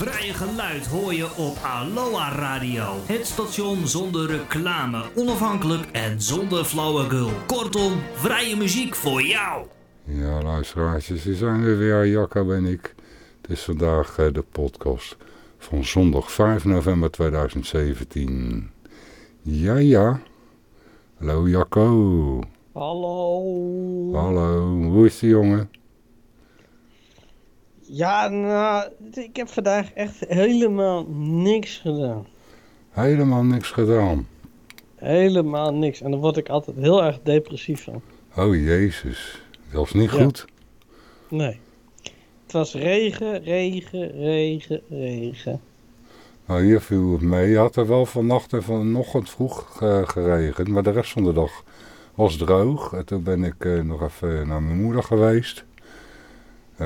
vrije geluid hoor je op Aloha Radio. Het station zonder reclame, onafhankelijk en zonder flauwekul. Kortom, vrije muziek voor jou. Ja, luisteraartjes, we zijn er weer, Jacco en ik. Het is vandaag eh, de podcast van zondag 5 november 2017. Ja, ja. Hallo Jacco. Hallo. Hallo, hoe is die jongen? Ja, nou, ik heb vandaag echt helemaal niks gedaan. Helemaal niks gedaan. Helemaal niks. En daar word ik altijd heel erg depressief van. Oh jezus, dat is niet Ja. goed. Nee. Het was regen, regen, regen, regen. Nou, hier viel het mee. Je had er wel vannacht en vanochtend vroeg geregend, maar de rest van de dag was droog. En toen ben ik eh, nog even naar mijn moeder geweest.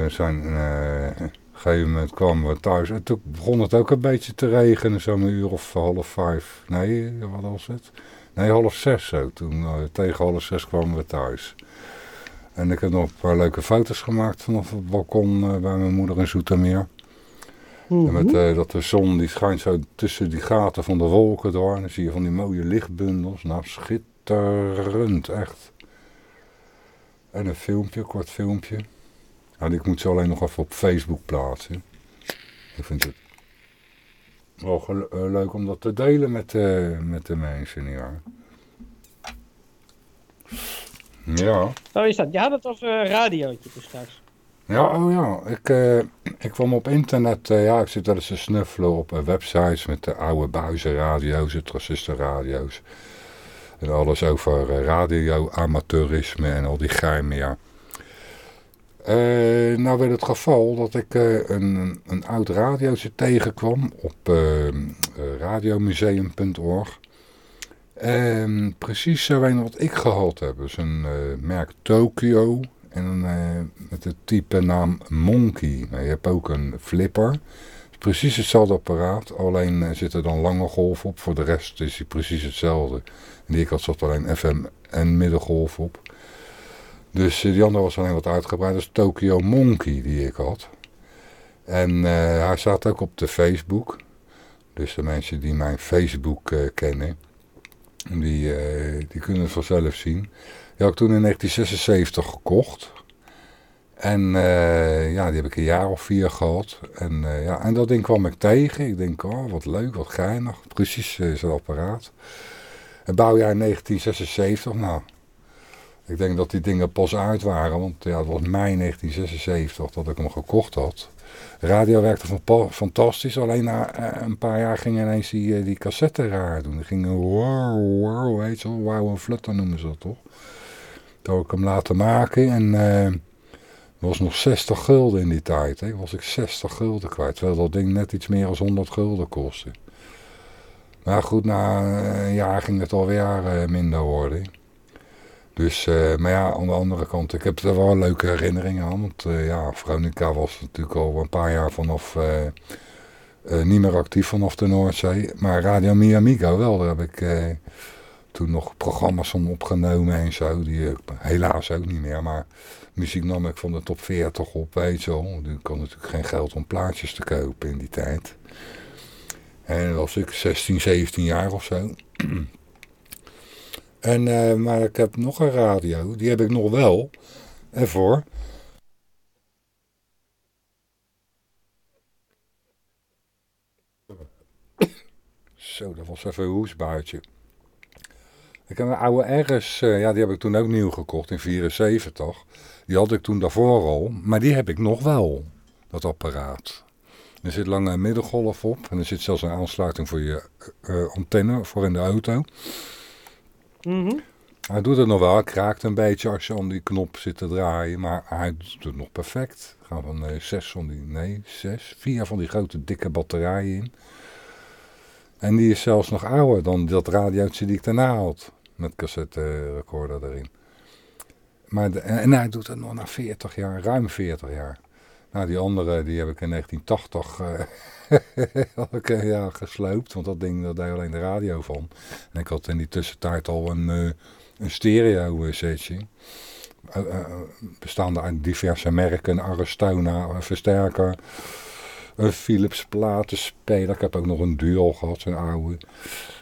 We zijn, eh, op een gegeven moment kwamen we thuis en toen begon het ook een beetje te regenen, zo'n uur of half vijf. Nee, wat was het? Nee, half zes zo. Toen eh, tegen half zes kwamen we thuis. En ik heb nog een paar leuke foto's gemaakt vanaf het balkon eh, bij mijn moeder in Zoetermeer. En met Mhm. eh, dat de zon die schijnt zo tussen die gaten van de wolken door. En dan zie je van die mooie lichtbundels. Nou, schitterend, echt. En een filmpje, een kort filmpje. Nou, ik moet ze alleen nog even op Facebook plaatsen. Ik vind het wel eh, leuk om dat te delen met, eh, met de mensen, ja. Ja. Zo is dat. Je had het over een radiootje dus straks. Ja, oh ja. Ik, eh, ik kwam op internet, eh, ja, ik zit wel eens te snuffelen op eh, websites met de oude buizenradio's, de transistorradio's. En alles over eh, radio-amateurisme en al die geheimen, ja. Eh, nou werd het geval dat ik eh, een, een oud radiootje tegenkwam op eh, eh, radiomuseum.org. En precies zo een wat ik gehad heb. Dus een merk Tokyo en met het type naam Monkey. Nou, je hebt ook een flipper. Precies hetzelfde apparaat, alleen zit er dan lange golf op. Voor de rest is hij precies hetzelfde. En die ik had zat alleen FM en middengolf op. Dus eh, die andere was alleen wat uitgebreid. Dat Tokyo Monkey die ik had. En eh, hij staat ook op de Facebook. Dus de mensen die mijn Facebook eh, kennen, die, die kunnen het vanzelf zien. Die had ik toen in 1976 gekocht. En ja, die heb ik een jaar of vier gehad. En, ja, en dat ding kwam ik tegen. Ik denk, oh, wat leuk, wat geinig. Precies zo'n apparaat. Het bouwjaar 1976, nou... Ik denk dat die dingen pas uit waren, want ja, het was mei 1976 dat ik hem gekocht had. Radio werkte fantastisch, alleen na eh, een paar jaar ging ineens die, eh, die cassette raar doen. Die gingen wow, wow, weet je wel, wow en flutter noemen ze dat toch. Toen ik hem laten maken en het was nog 60 gulden in die tijd. Hè. Was ik 60 gulden kwijt, terwijl dat ding net iets meer dan 100 gulden kostte. Maar goed, na een jaar ging het alweer minder worden. Dus, eh, maar ja, aan de andere kant, ik heb er wel leuke herinneringen aan. Want eh, ja, Veronica was natuurlijk al een paar jaar vanaf, eh, niet meer actief vanaf de Noordzee. Maar Radio Mi Amigo wel, daar heb ik toen nog programma's van opgenomen en zo. Die helaas ook niet meer, maar muziek nam ik van de top 40 op, weet je wel. Ik natuurlijk geen geld om plaatjes te kopen in die tijd. En was ik 16, 17 jaar of zo. En, eh, maar ik heb nog een radio, die heb ik nog wel. En voor. Zo, dat was even een hoesbuitje. Ik heb een oude RS, eh, ja, die heb ik toen ook nieuw gekocht in 74. Die had ik toen daarvoor al, maar die heb ik nog wel, dat apparaat. Er zit lange middengolf op en er zit zelfs een aansluiting voor je eh, antenne voor in de auto. Mhm. Hij doet het nog wel, hij kraakt een beetje als je aan die knop zit te draaien, maar hij doet het nog perfect. Er gaan van eh, zes van die, nee, zes, vier van die grote dikke batterijen in. En die is zelfs nog ouder dan dat radiootje die ik daarna had, met cassette recorder erin. Maar en hij doet het nog na 40 jaar, ruim 40 jaar. Nou, die andere, die heb ik in 1980 eh, had ik, eh, ja, gesloopt, want dat ding, daar deed alleen de radio van. En ik had in die tussentijd al een, eh, een stereo setje. Eh, eh, bestaande uit diverse merken, Aristona, versterker, een Philips platenspeler. Ik heb ook nog een dual gehad, een oude.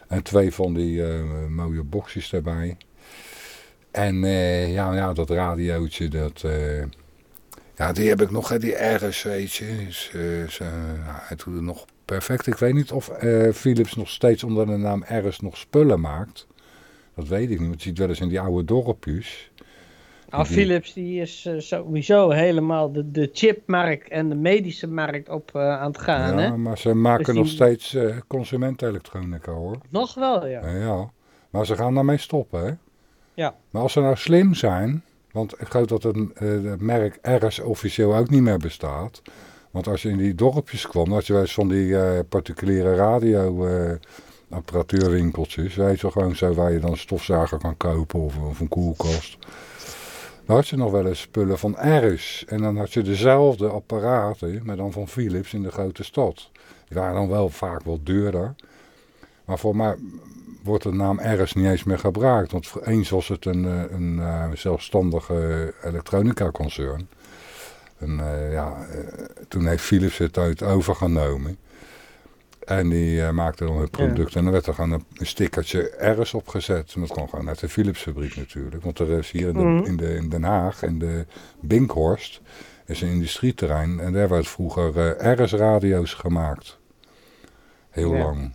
En twee van die uh, mooie boxjes erbij. En uh, ja, ja, dat radiootje, dat... Ja, die heb ik nog, die ergens, weet je. Dus, uh, hij doet het nog perfect. Ik weet niet of Philips nog steeds onder de naam RS nog spullen maakt. Dat weet ik niet, want je ziet wel eens in die oude dorpjes. Nou, Philips die is uh, sowieso helemaal de, de chipmarkt en de medische markt op aan het gaan. Ja, hè? maar ze maken dus nog steeds consumentenelektronica hoor. Nog wel, ja. Ja, maar ze gaan daarmee stoppen, hè? Ja. Maar als ze nou slim zijn, want ik geloof dat het, het merk RS officieel ook niet meer bestaat. Want als je in die dorpjes kwam, had je wel van die particuliere radio apparatuurwinkeltjes. Weet je, gewoon zo waar je dan een stofzuiger kan kopen of, of een koelkast. Dan had je nog wel eens spullen van Eris. En dan had je dezelfde apparaten, maar dan van Philips in de grote stad. Die waren dan wel vaak wat duurder. Maar voor mij wordt de naam Eris niet eens meer gebruikt. Want eens was het een, een, een uh, zelfstandige elektronica concern. En uh, ja, toen heeft Philips het uit overgenomen. En die uh, maakte dan het product. Ja. En dan werd er gewoon een, een stickertje ergens opgezet. En dat kwam gewoon uit de Philips fabriek natuurlijk. Want er is hier in, de, mm. in, de, in Den Haag, in de Binkhorst, is een industrieterrein. En daar werd vroeger uh, RS radio's gemaakt. Heel ja. lang.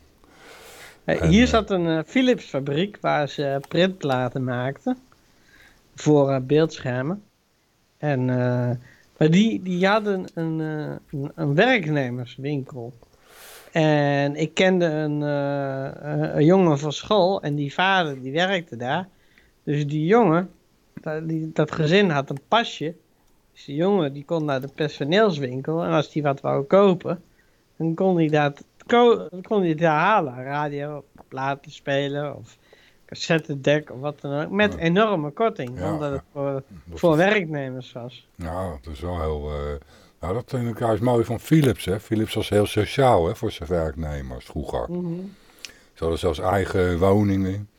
Hey, en, hier uh, zat een uh, Philips fabriek waar ze printplaten maakten. Voor beeldschermen. En, maar die, die hadden een, een, een werknemerswinkel. En ik kende een, uh, een jongen van school en die vader die werkte daar. Dus die jongen, dat, die, dat gezin had een pasje. Dus die jongen die kon naar de personeelswinkel en als die wat wou kopen, dan kon hij dat, kon hij daar halen. Radio, platen spelen of cassettedek of wat dan ook. Met ja. enorme korting, ja, omdat het voor, voor werknemers was. Ja, dat is wel heel... Uh nou, dat vind ik juist mooi van Philips. Hè. Philips was heel sociaal hè, voor zijn werknemers vroeger. Mm -hmm. Ze hadden zelfs eigen woningen.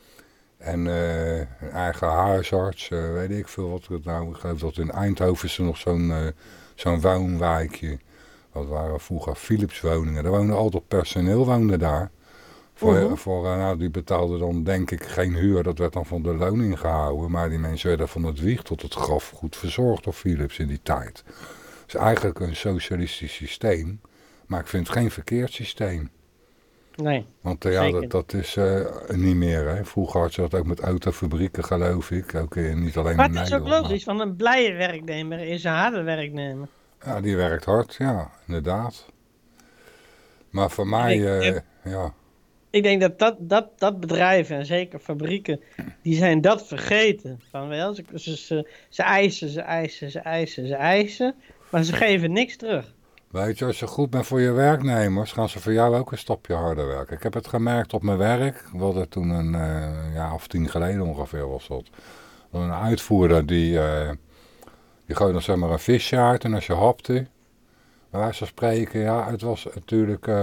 En uh, een eigen huisarts, uh, weet ik veel wat het nou. Ik geloof dat in Eindhoven is er nog zo'n uh, zo'n woonwijkje. Dat waren vroeger Philips woningen. Daar woonde altijd personeel woonde daar. Voor, uh -huh. voor, nou, die betaalden dan denk ik geen huur. Dat werd dan van de loning gehouden. Maar die mensen werden van het wieg tot het graf goed verzorgd door Philips in die tijd. Het is eigenlijk een socialistisch systeem, maar ik vind het geen verkeerd systeem. Nee, Want uh, ja, dat, dat is uh, niet meer. Hè. Vroeger had je dat ook met autofabrieken, geloof ik. Ook uh, niet alleen maar in het is ook logisch, want een blije werknemer is een harde werknemer. Ja, die werkt hard, ja, inderdaad. Maar voor mij, ik, ja... Ik denk dat, dat, dat dat bedrijven, en zeker fabrieken, die zijn dat vergeten. Van wel, ze, ze, ze eisen, ze eisen, ze eisen, ze eisen. Maar ze geven niks terug. Weet je, als je goed bent voor je werknemers, gaan ze voor jou ook een stapje harder werken. Ik heb het gemerkt op mijn werk, wat er toen een uh, jaar of tien geleden ongeveer was dat. Een uitvoerder die, uh, die gooide dan zeg maar een visje uit en als je hapte, bij wijze van spreken, ja, het was natuurlijk, uh,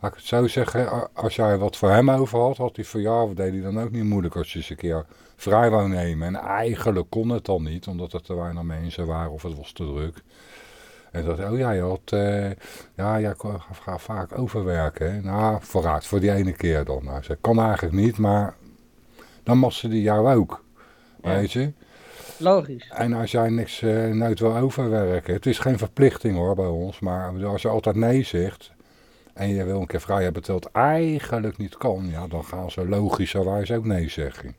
laat ik het zo zeggen, als jij wat voor hem over had, had hij voor jou, deed hij dan ook niet moeilijk als je eens een keer vrij wou nemen. En eigenlijk kon het dan niet, omdat er te weinig mensen waren of het was te druk. En dat, oh ja, je had, uh, ja, jij gaat vaak overwerken. Hè? Nou, vooruit, voor die ene keer dan. Nou, ze kan eigenlijk niet, maar dan mag ze die jou ook. Ja. Weet je? Logisch. En als jij niks uh, nooit wil overwerken, het is geen verplichting hoor bij ons, maar als je altijd nee zegt en je wil een keer vrij hebben terwijl het eigenlijk niet kan, ja, dan gaan ze logischerwijs ook nee zeggen.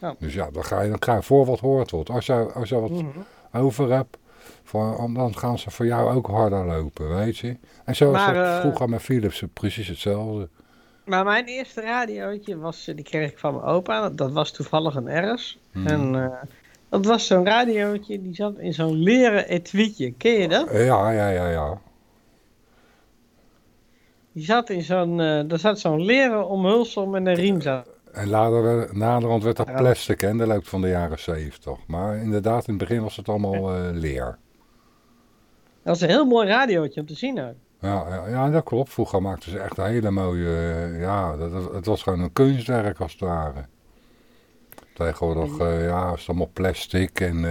Ja. Dus ja, dan ga je dan krijg je voor wat hoort wordt. Als je, als je wat mm -hmm. over hebt, dan gaan ze voor jou ook harder lopen, weet je. En zo was het uh, vroeger met Philips precies hetzelfde. Maar mijn eerste radiootje was, die kreeg ik van mijn opa. Dat was toevallig een RS. Hmm. En uh, dat was zo'n radiootje, die zat in zo'n leren etuietje. Ken je dat? Ja, ja, ja, ja. Die zat in zo'n, uh, er zat zo'n leren omhulsel met een riem zat. En later, naderhand werd dat plastic, hè, dat loopt van de jaren 70. Maar inderdaad, in het begin was het allemaal uh, leer. Dat was een heel mooi radiootje om te zien ook. Ja, ja, ja, dat klopt. Vroeger maakten ze echt een hele mooie... Ja, dat, het was gewoon een kunstwerk als het ware. Tegenwoordig uh, ja, is het allemaal plastic en...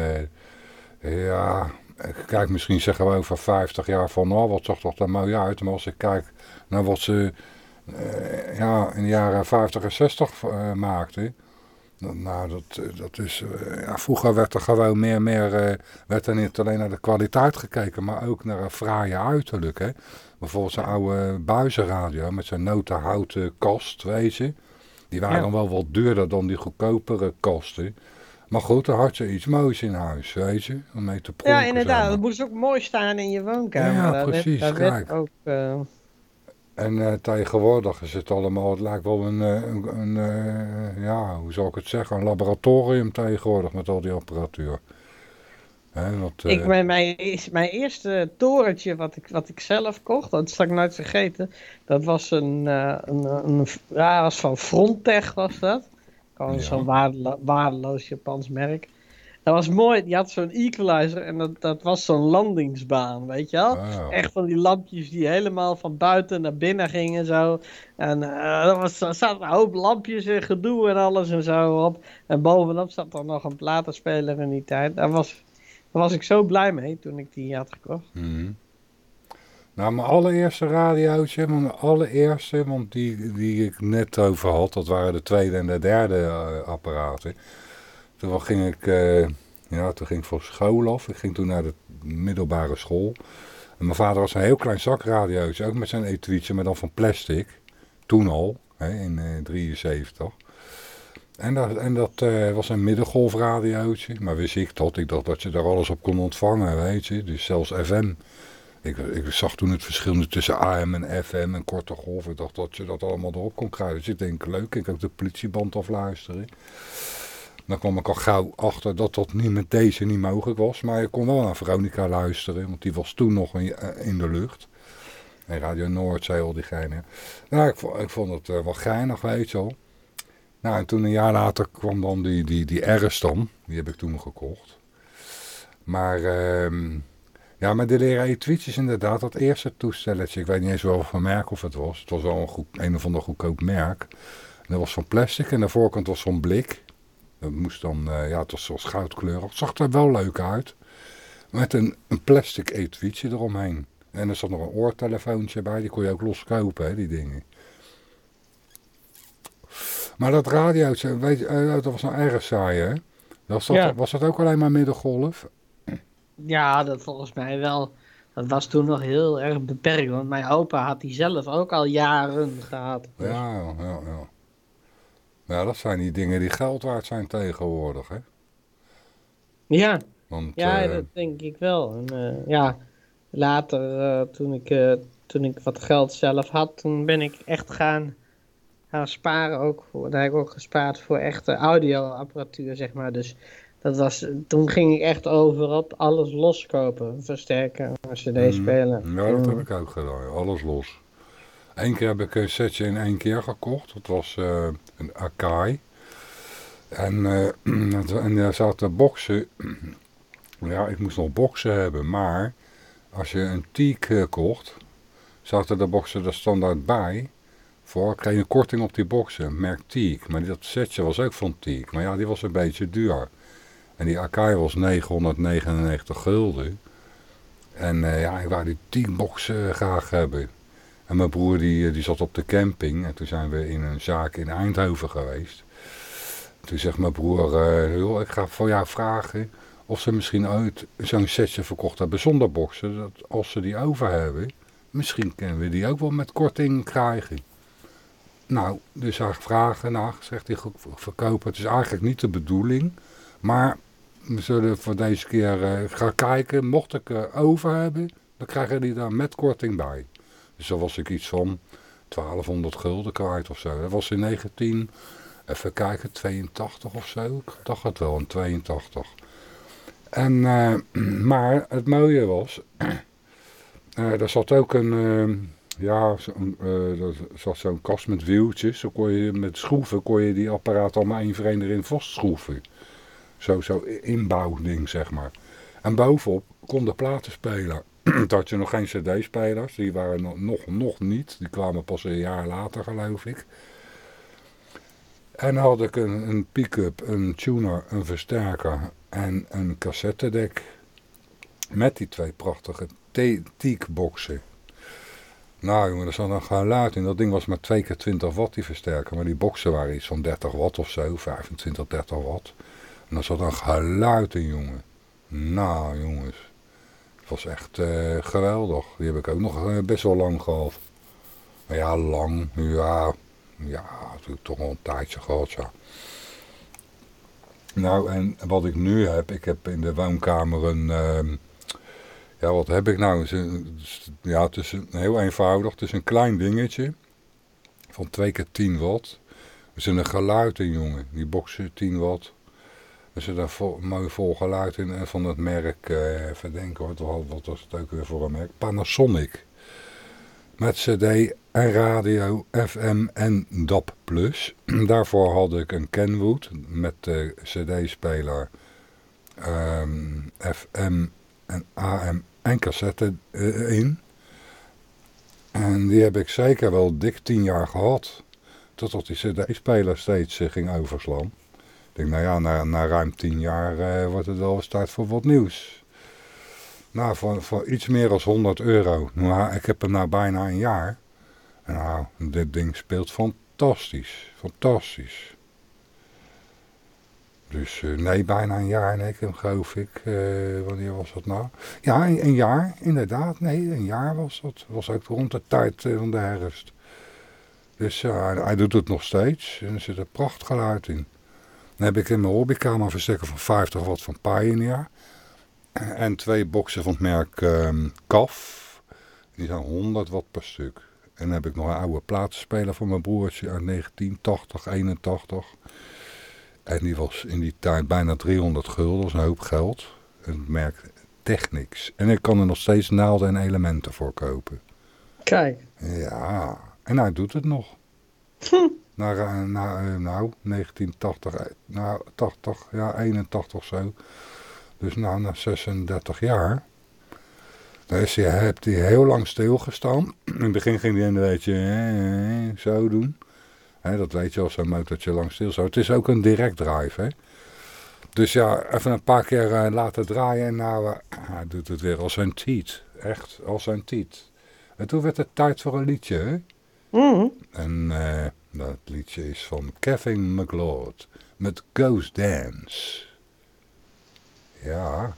ja, kijk, misschien zeggen we over 50 jaar van, nou, wat zag toch er mooi uit. Maar als ik kijk naar wat ze uh, ja, in de jaren 50 en 60 uh, maakten. Nou, dat, dat is, ja, vroeger werd er gewoon meer meer, werd er niet alleen naar de kwaliteit gekeken, maar ook naar een fraaie uiterlijk. Hè? Bijvoorbeeld zo'n oude buizenradio met zijn notenhouten kast, je. Die waren dan wel wat duurder dan die goedkopere kasten. Maar goed, dan had je iets moois in huis, weet je, om mee te pronken. Ja, inderdaad. Dat moest ook mooi staan in je woonkamer. Ja, daar precies. Werd, daar werd ook, uh... En uh, tegenwoordig is het allemaal, het lijkt wel een, een, een uh, ja, hoe zou ik het zeggen, een laboratorium tegenwoordig met al die apparatuur. Hè, wat, ik, mijn, mijn, mijn eerste torentje wat ik, wat ik zelf kocht, dat zal ik nooit vergeten, dat was een, een, een, ja, was van Frontech was dat. Gewoon ja. zo'n waardelo waardeloos Japans merk. Dat was mooi, die had zo'n equalizer en dat, dat was zo'n landingsbaan, weet je wel? Wow. Echt van die lampjes die helemaal van buiten naar binnen gingen zo. En uh, er, was, er zaten een hoop lampjes en gedoe en alles en zo op. En bovenop zat er nog een platenspeler in die tijd. Daar was, daar was ik zo blij mee toen ik die had gekocht. Mm. Mijn allereerste radiootje, mijn allereerste, want die, die ik net over had, dat waren de tweede en de derde uh, apparaten. Toen ging ik, uh, ja, toen ging ik voor school af. Ik ging toen naar de middelbare school. En mijn vader was een heel klein zakradiootje, ook met zijn etuietje, maar dan van plastic. Toen al, hè, in 1973. Uh, en dat, en dat uh, was een middengolfradiootje. Maar wist ik dat? Ik dacht dat je daar alles op kon ontvangen, weet je. Dus zelfs FM. Ik, ik, zag toen het verschil tussen AM en FM en korte golf. Ik dacht dat je dat allemaal erop kon krijgen. Dus ik denk, leuk, ik heb de politieband afluisteren. Dan kwam ik al gauw achter dat dat niet met deze niet mogelijk was. Maar je kon wel naar Veronica luisteren, want die was toen nog in, in de lucht. En Radio Noord zei al diegene. Nou, ik, ik vond het uh, wel geinig, weet je wel. Nou, en toen een jaar later kwam dan die, die, die RS. Die heb ik toen gekocht. Maar... Uh, ja, maar de leren tweetjes inderdaad, dat eerste toestelletje, ik weet niet eens wel van merk of het was. Het was wel een, goed, een of ander goedkoop merk. Dat was van plastic en de voorkant was zo'n blik. Dat moest dan, uh, ja, het was zoals goudkleurig. Het zag er wel leuk uit. Met een, een plastic etuietje eromheen. En er zat nog een oortelefoontje bij, die kon je ook loskopen, hè, die dingen. Maar dat radiootje, weet je, uh, dat was nou erg saai, hè? Was dat, ja. was dat ook alleen maar middengolf? Ja, dat volgens mij wel. Dat was toen nog heel erg beperkt, want mijn opa had die zelf ook al jaren gehad. Dus. Ja, ja, ja. Ja, dat zijn die dingen die geld waard zijn tegenwoordig, hè? Ja, want, ja uh, dat denk ik wel. En, uh, ja, later, uh, toen, ik, toen ik wat geld zelf had, toen ben ik echt gaan, gaan sparen. Ook voor, daar heb ik ook gespaard voor echte audioapparatuur, zeg maar. Dus dat was, toen ging ik echt over op alles loskopen. Versterken, cd-spelen. Mm, ja, dat heb ik ook gedaan. Alles los. Eén keer heb ik een setje in één keer gekocht. Dat was uh, een Akai. En, uh, en daar zaten boksen. ja, ik moest nog boksen hebben. Maar als je een teak uh, kocht, zaten de boksen er standaard bij. Voor kreeg een korting op die boksen. Merk teak. Maar dat setje was ook van teak. Maar ja, die was een beetje duur. En die Akai was 999 gulden. En uh, ja, ik wou die 10 boxen graag hebben. En mijn broer die, die zat op de camping. En toen zijn we in een zaak in Eindhoven geweest. Toen zegt mijn broer, ik ga voor jou vragen of ze misschien ooit zo'n setje verkocht hebben zonder boksen. Dat als ze die over hebben, misschien kunnen we die ook wel met korting krijgen. Nou, dus hij vragen, nou, zegt hij, verkopen, het is eigenlijk niet de bedoeling... Maar we zullen voor deze keer uh, gaan kijken. Mocht ik er over hebben, dan krijgen die daar met korting bij. Dus dan was ik iets van 1200 gulden kwijt of zo. Dat was in 19, even kijken, 82 of zo. Ik dacht het wel, in 82. En, uh, maar het mooie was, uh, er zat ook een, ja, zo, er zat zo'n kast met wieltjes. Dan kon je met schroeven kon je die apparaat allemaal één voor erin vastschroeven. Zo, zo inbouwding, zeg maar. En bovenop kon de platen spelen. Toen had je nog geen cd-spelers. Die waren nog, nog, niet. Die kwamen pas een jaar later, geloof ik. En dan had ik een, een pick-up, een tuner, een versterker en een cassettedek. Met die twee prachtige teakboxen. Nou jongen, er zat een geluid in. Dat ding was maar 2 keer 20 watt die versterker. Maar die boxen waren iets van 30 watt of zo. 25, 30 watt. En er zat een geluid in jongen. Nou jongens. Het was echt uh, geweldig. Die heb ik ook nog uh, best wel lang gehad. Maar ja, lang. Ja, ja, toch al een tijdje gehad, ja. Nou, en wat ik nu heb, ik heb in de woonkamer een, uh, ja, wat heb ik nou? Ja, het is een, heel eenvoudig, het is een klein dingetje van 2 keer 10 watt. Er zit een geluid in, jongen, die boxen 10 watt. Er zit een mooi vol geluid in en van het merk, uh, even denken hoor, wat was het ook weer voor een merk? Panasonic. Met cd en radio, FM en DAB+. Daarvoor had ik een Kenwood met de cd-speler, um, ehm, FM en AM en cassette uh, in. En die heb ik zeker wel dik tien jaar gehad. Totdat die cd-speler steeds uh, ging overslaan. Ik denk, nou ja, na, na ruim tin jaar uh, wordt het wel eens tijd voor wat nieuws. Nou, voor, voor iets meer dan 100 euro. Nou, ik heb hem nou bijna een jaar. Nou, dit ding speelt fantastisch. Fantastisch. Dus uh, nee, bijna een jaar, nee, geloof ik. Uh, wanneer was dat nou? Ja, een, een, jaar, inderdaad. Nee, een jaar was dat. was ook rond de tijd uh, van de herfst. Dus hij doet het nog steeds. En er zit een prachtgeluid in. Dan heb ik in mijn hobbykamer een verstekker van 50 watt van Pioneer. En twee boxen van het merk um, CAF. Die zijn 100 watt per stuk. En dan heb ik nog een oude platenspeler van mijn broertje uit 1980, 81. En die was in die tijd bijna 300 gulden, dat is een hoop geld. Het merk Technics. En ik kan er nog steeds naalden en elementen voor kopen. Kijk. Ja, en hij doet het nog. Hm. Na, na, eh, nou, 1980, eh, nou, 80, ja, 81 zo. Dus nou, na 36 jaar. Dus je hebt hij heel lang stilgestaan. In het begin ging hij een beetje zo doen dat weet je als zo'n motortje lang stil zo. Het is ook een direct drive. Hè? Dus ja, even een paar keer uh, laten draaien en nou uh, hij doet het weer als zijn tiet. Echt, als zijn tiet. En toen werd het tijd voor een liedje. Hè? Mm En uh, dat liedje is van Kevin McLeod met Ghost Dance. Ja.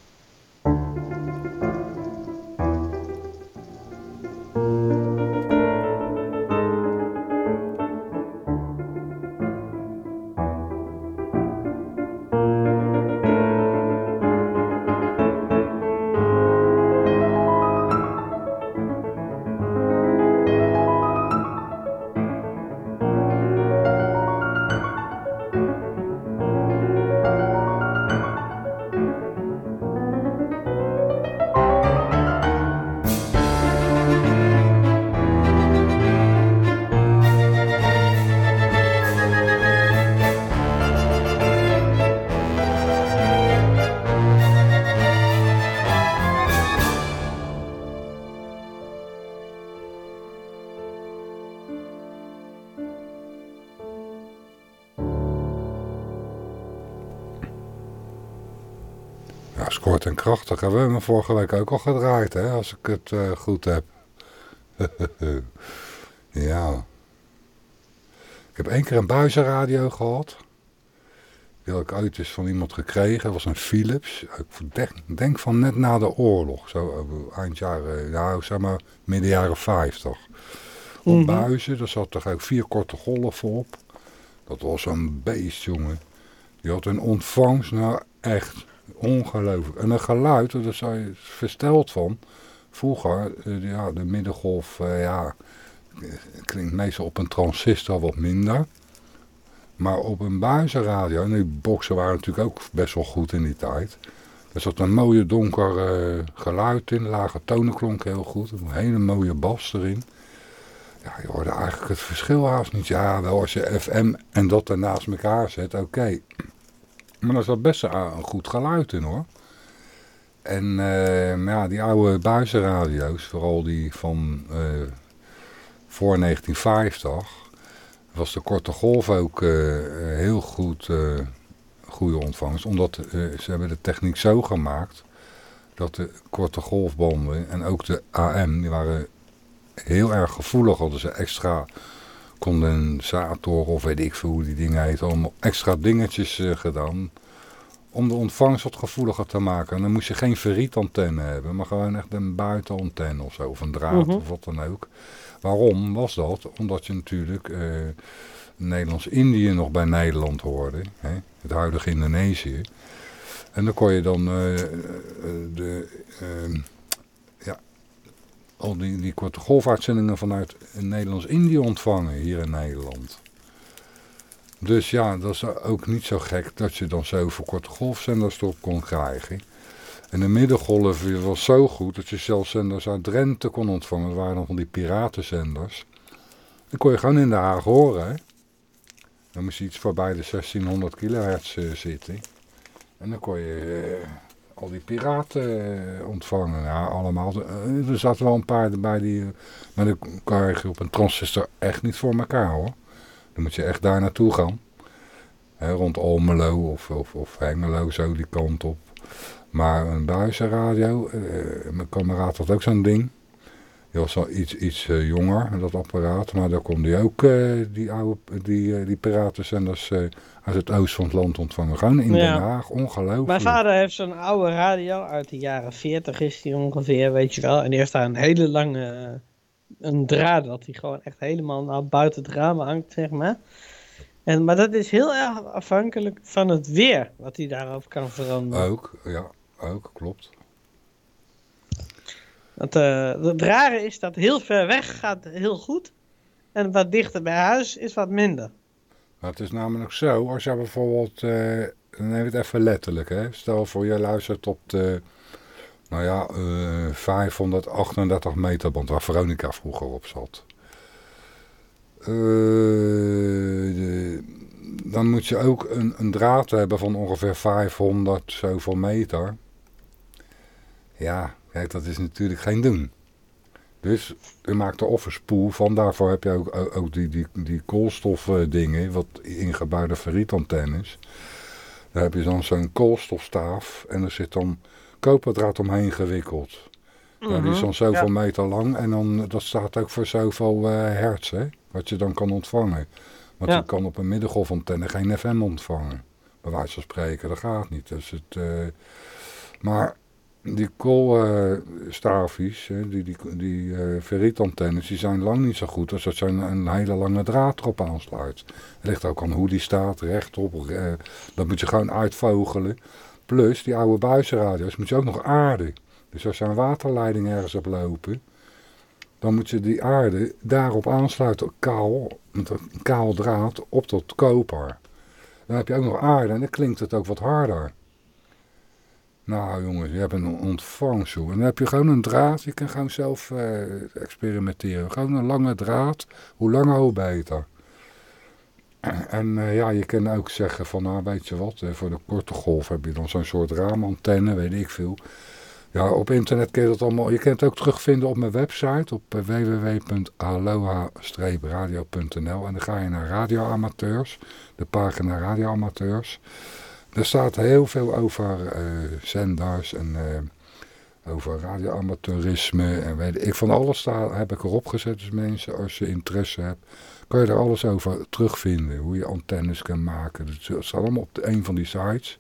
Krachtig. Hebben we hem vorige week ook al gedraaid, hè, als ik het uh, goed heb. ja. Ik heb één keer een buizenradio gehad. Die had ik ooit eens van iemand gekregen. Dat was een Philips. Ik denk, denk van net na de oorlog. Zo eh, eind jaren, nou zeg maar midden jaren 50. Op mm -hmm. buizen, daar zat er ook vier korte golven op. Dat was een beest, jongen. Die had een ontvangst, nou echt Ongelooflijk. En een geluid, daar zou je versteld van. Vroeger, eh, ja, de middengolf, uh, ja, klinkt meestal op een transistor wat minder. Maar op een buizenradio, en die boxen waren natuurlijk ook best wel goed in die tijd. Er zat een mooie donker geluid in, lage tonen klonken heel goed. Een hele mooie bas erin. Ja, je hoorde eigenlijk het verschil haast niet. Ja, wel als je FM en dat er naast elkaar zet, oké. Maar er zat best een goed geluid in hoor. En uh, ja, die oude buizenradio's, vooral die van uh, voor 1950, was de korte golf ook uh, heel goed, goede ontvangst. Omdat ze hebben de techniek zo gemaakt dat de korte golfbanden en ook de AM, die waren heel erg gevoelig. Hadden ze extra condensator of weet ik veel hoe die dingen heet. Allemaal extra dingetjes uh, gedaan om de ontvangst wat gevoeliger te maken. En dan moest je geen ferrietantenne hebben, maar gewoon echt een buitenantenne of zo, of een draad mhm. of wat dan ook. Waarom was dat? Omdat je natuurlijk uh, Nederlands-Indië nog bij Nederland hoorde, hè? het huidige Indonesië. En dan kon je dan uh, de, uh, ja, al die, die korte golfuitzendingen vanuit Nederlands-Indië ontvangen hier in Nederland. Dus ja, dat is ook niet zo gek dat je dan zoveel korte golfzenders erop kon krijgen. En de middengolf was zo goed dat je zelfs zenders uit Drenthe kon ontvangen. Dat waren dan van die piratenzenders. Dan kon je gewoon in de Haag horen. Dan moest je iets voorbij de 1600 kilohertz uh, zitten. En dan kon je uh, al die piraten uh, ontvangen. Ja, allemaal. er zaten wel een paar erbij die... maar dan kan je op een transistor echt niet voor elkaar hoor. Dan moet je echt daar naartoe gaan. rond Almelo of, of, Hengelo, zo die kant op. Maar een buizenradio, mijn kameraad had ook zo'n ding. Die was al iets, iets uh, jonger, dat apparaat. Maar daar kon hij ook uh, die, oude, die, die piratenzenders uit het oosten van het land ontvangen. Gewoon in Den Haag, ongelooflijk. Mijn vader heeft zo'n oude radio uit de jaren 40 is die ongeveer, weet je wel. En die heeft daar een hele lange een draad dat hij gewoon echt helemaal naar buiten het raam hangt, zeg maar. En, maar dat is heel erg afhankelijk van het weer, wat hij daarop kan veranderen. Ook, ja, ook, klopt. Uh, het rare is dat heel ver weg gaat heel goed. En wat dichter bij huis is wat minder. Maar het is namelijk zo, als je bijvoorbeeld, uh, neem het even letterlijk, hè. Stel voor je luistert op de nou ja, uh, eh, 538 meter band waar Veronica vroeger op zat. De, dan moet je ook een, een draad hebben van ongeveer 500 zoveel meter. Ja, kijk, dat is natuurlijk geen doen. Dus je maakt er of een spoel van. Daarvoor heb je ook, ook die, die, die koolstofdingen, wat ingebouwde ferrietantennes. Daar heb je dan zo'n koolstofstaaf en er zit dan koperdraad omheen gewikkeld. Mm die is dan zoveel meter lang en dan, dat staat ook voor zoveel uh, hertz, hè, wat je dan kan ontvangen. Want je kan op een middengolfantenne geen FM ontvangen. Bij wijze van spreken, dat gaat niet. Dus het, uh, maar die koolstaafjes, uh, die, die, die uh, ferrietantennes, die zijn lang niet zo goed als dat je een, hele lange draad erop aansluit. Het ligt ook aan hoe die staat, rechtop. dat moet je gewoon uitvogelen. Plus, die oude buizenradio's moet je ook nog aarden. Dus als je een waterleiding ergens op lopen, dan moet je die aarde daarop aansluiten, kaal, met een kaal draad, op tot koper. Dan heb je ook nog aarde en dan klinkt het ook wat harder. Nou jongens, je hebt een ontvangst. En dan heb je gewoon een draad, je kan gewoon zelf uh, experimenteren. Gewoon een lange draad, hoe langer hoe beter. En uh, ja, je kan ook zeggen van, nou weet je wat, uh, voor de korte golf heb je dan zo'n soort raamantenne, weet ik veel. Ja, op internet kun je dat allemaal, je kunt het ook terugvinden op mijn website op www.aloha-radio.nl en dan ga je naar radioamateurs, de pagina radioamateurs. Daar staat heel veel over zenders en over radioamateurisme en weet ik van alles daar heb ik erop gezet. Dus mensen, als je interesse hebt, kan je er alles over terugvinden. Hoe je antennes kan maken. Dat staat allemaal op de, een van die sites.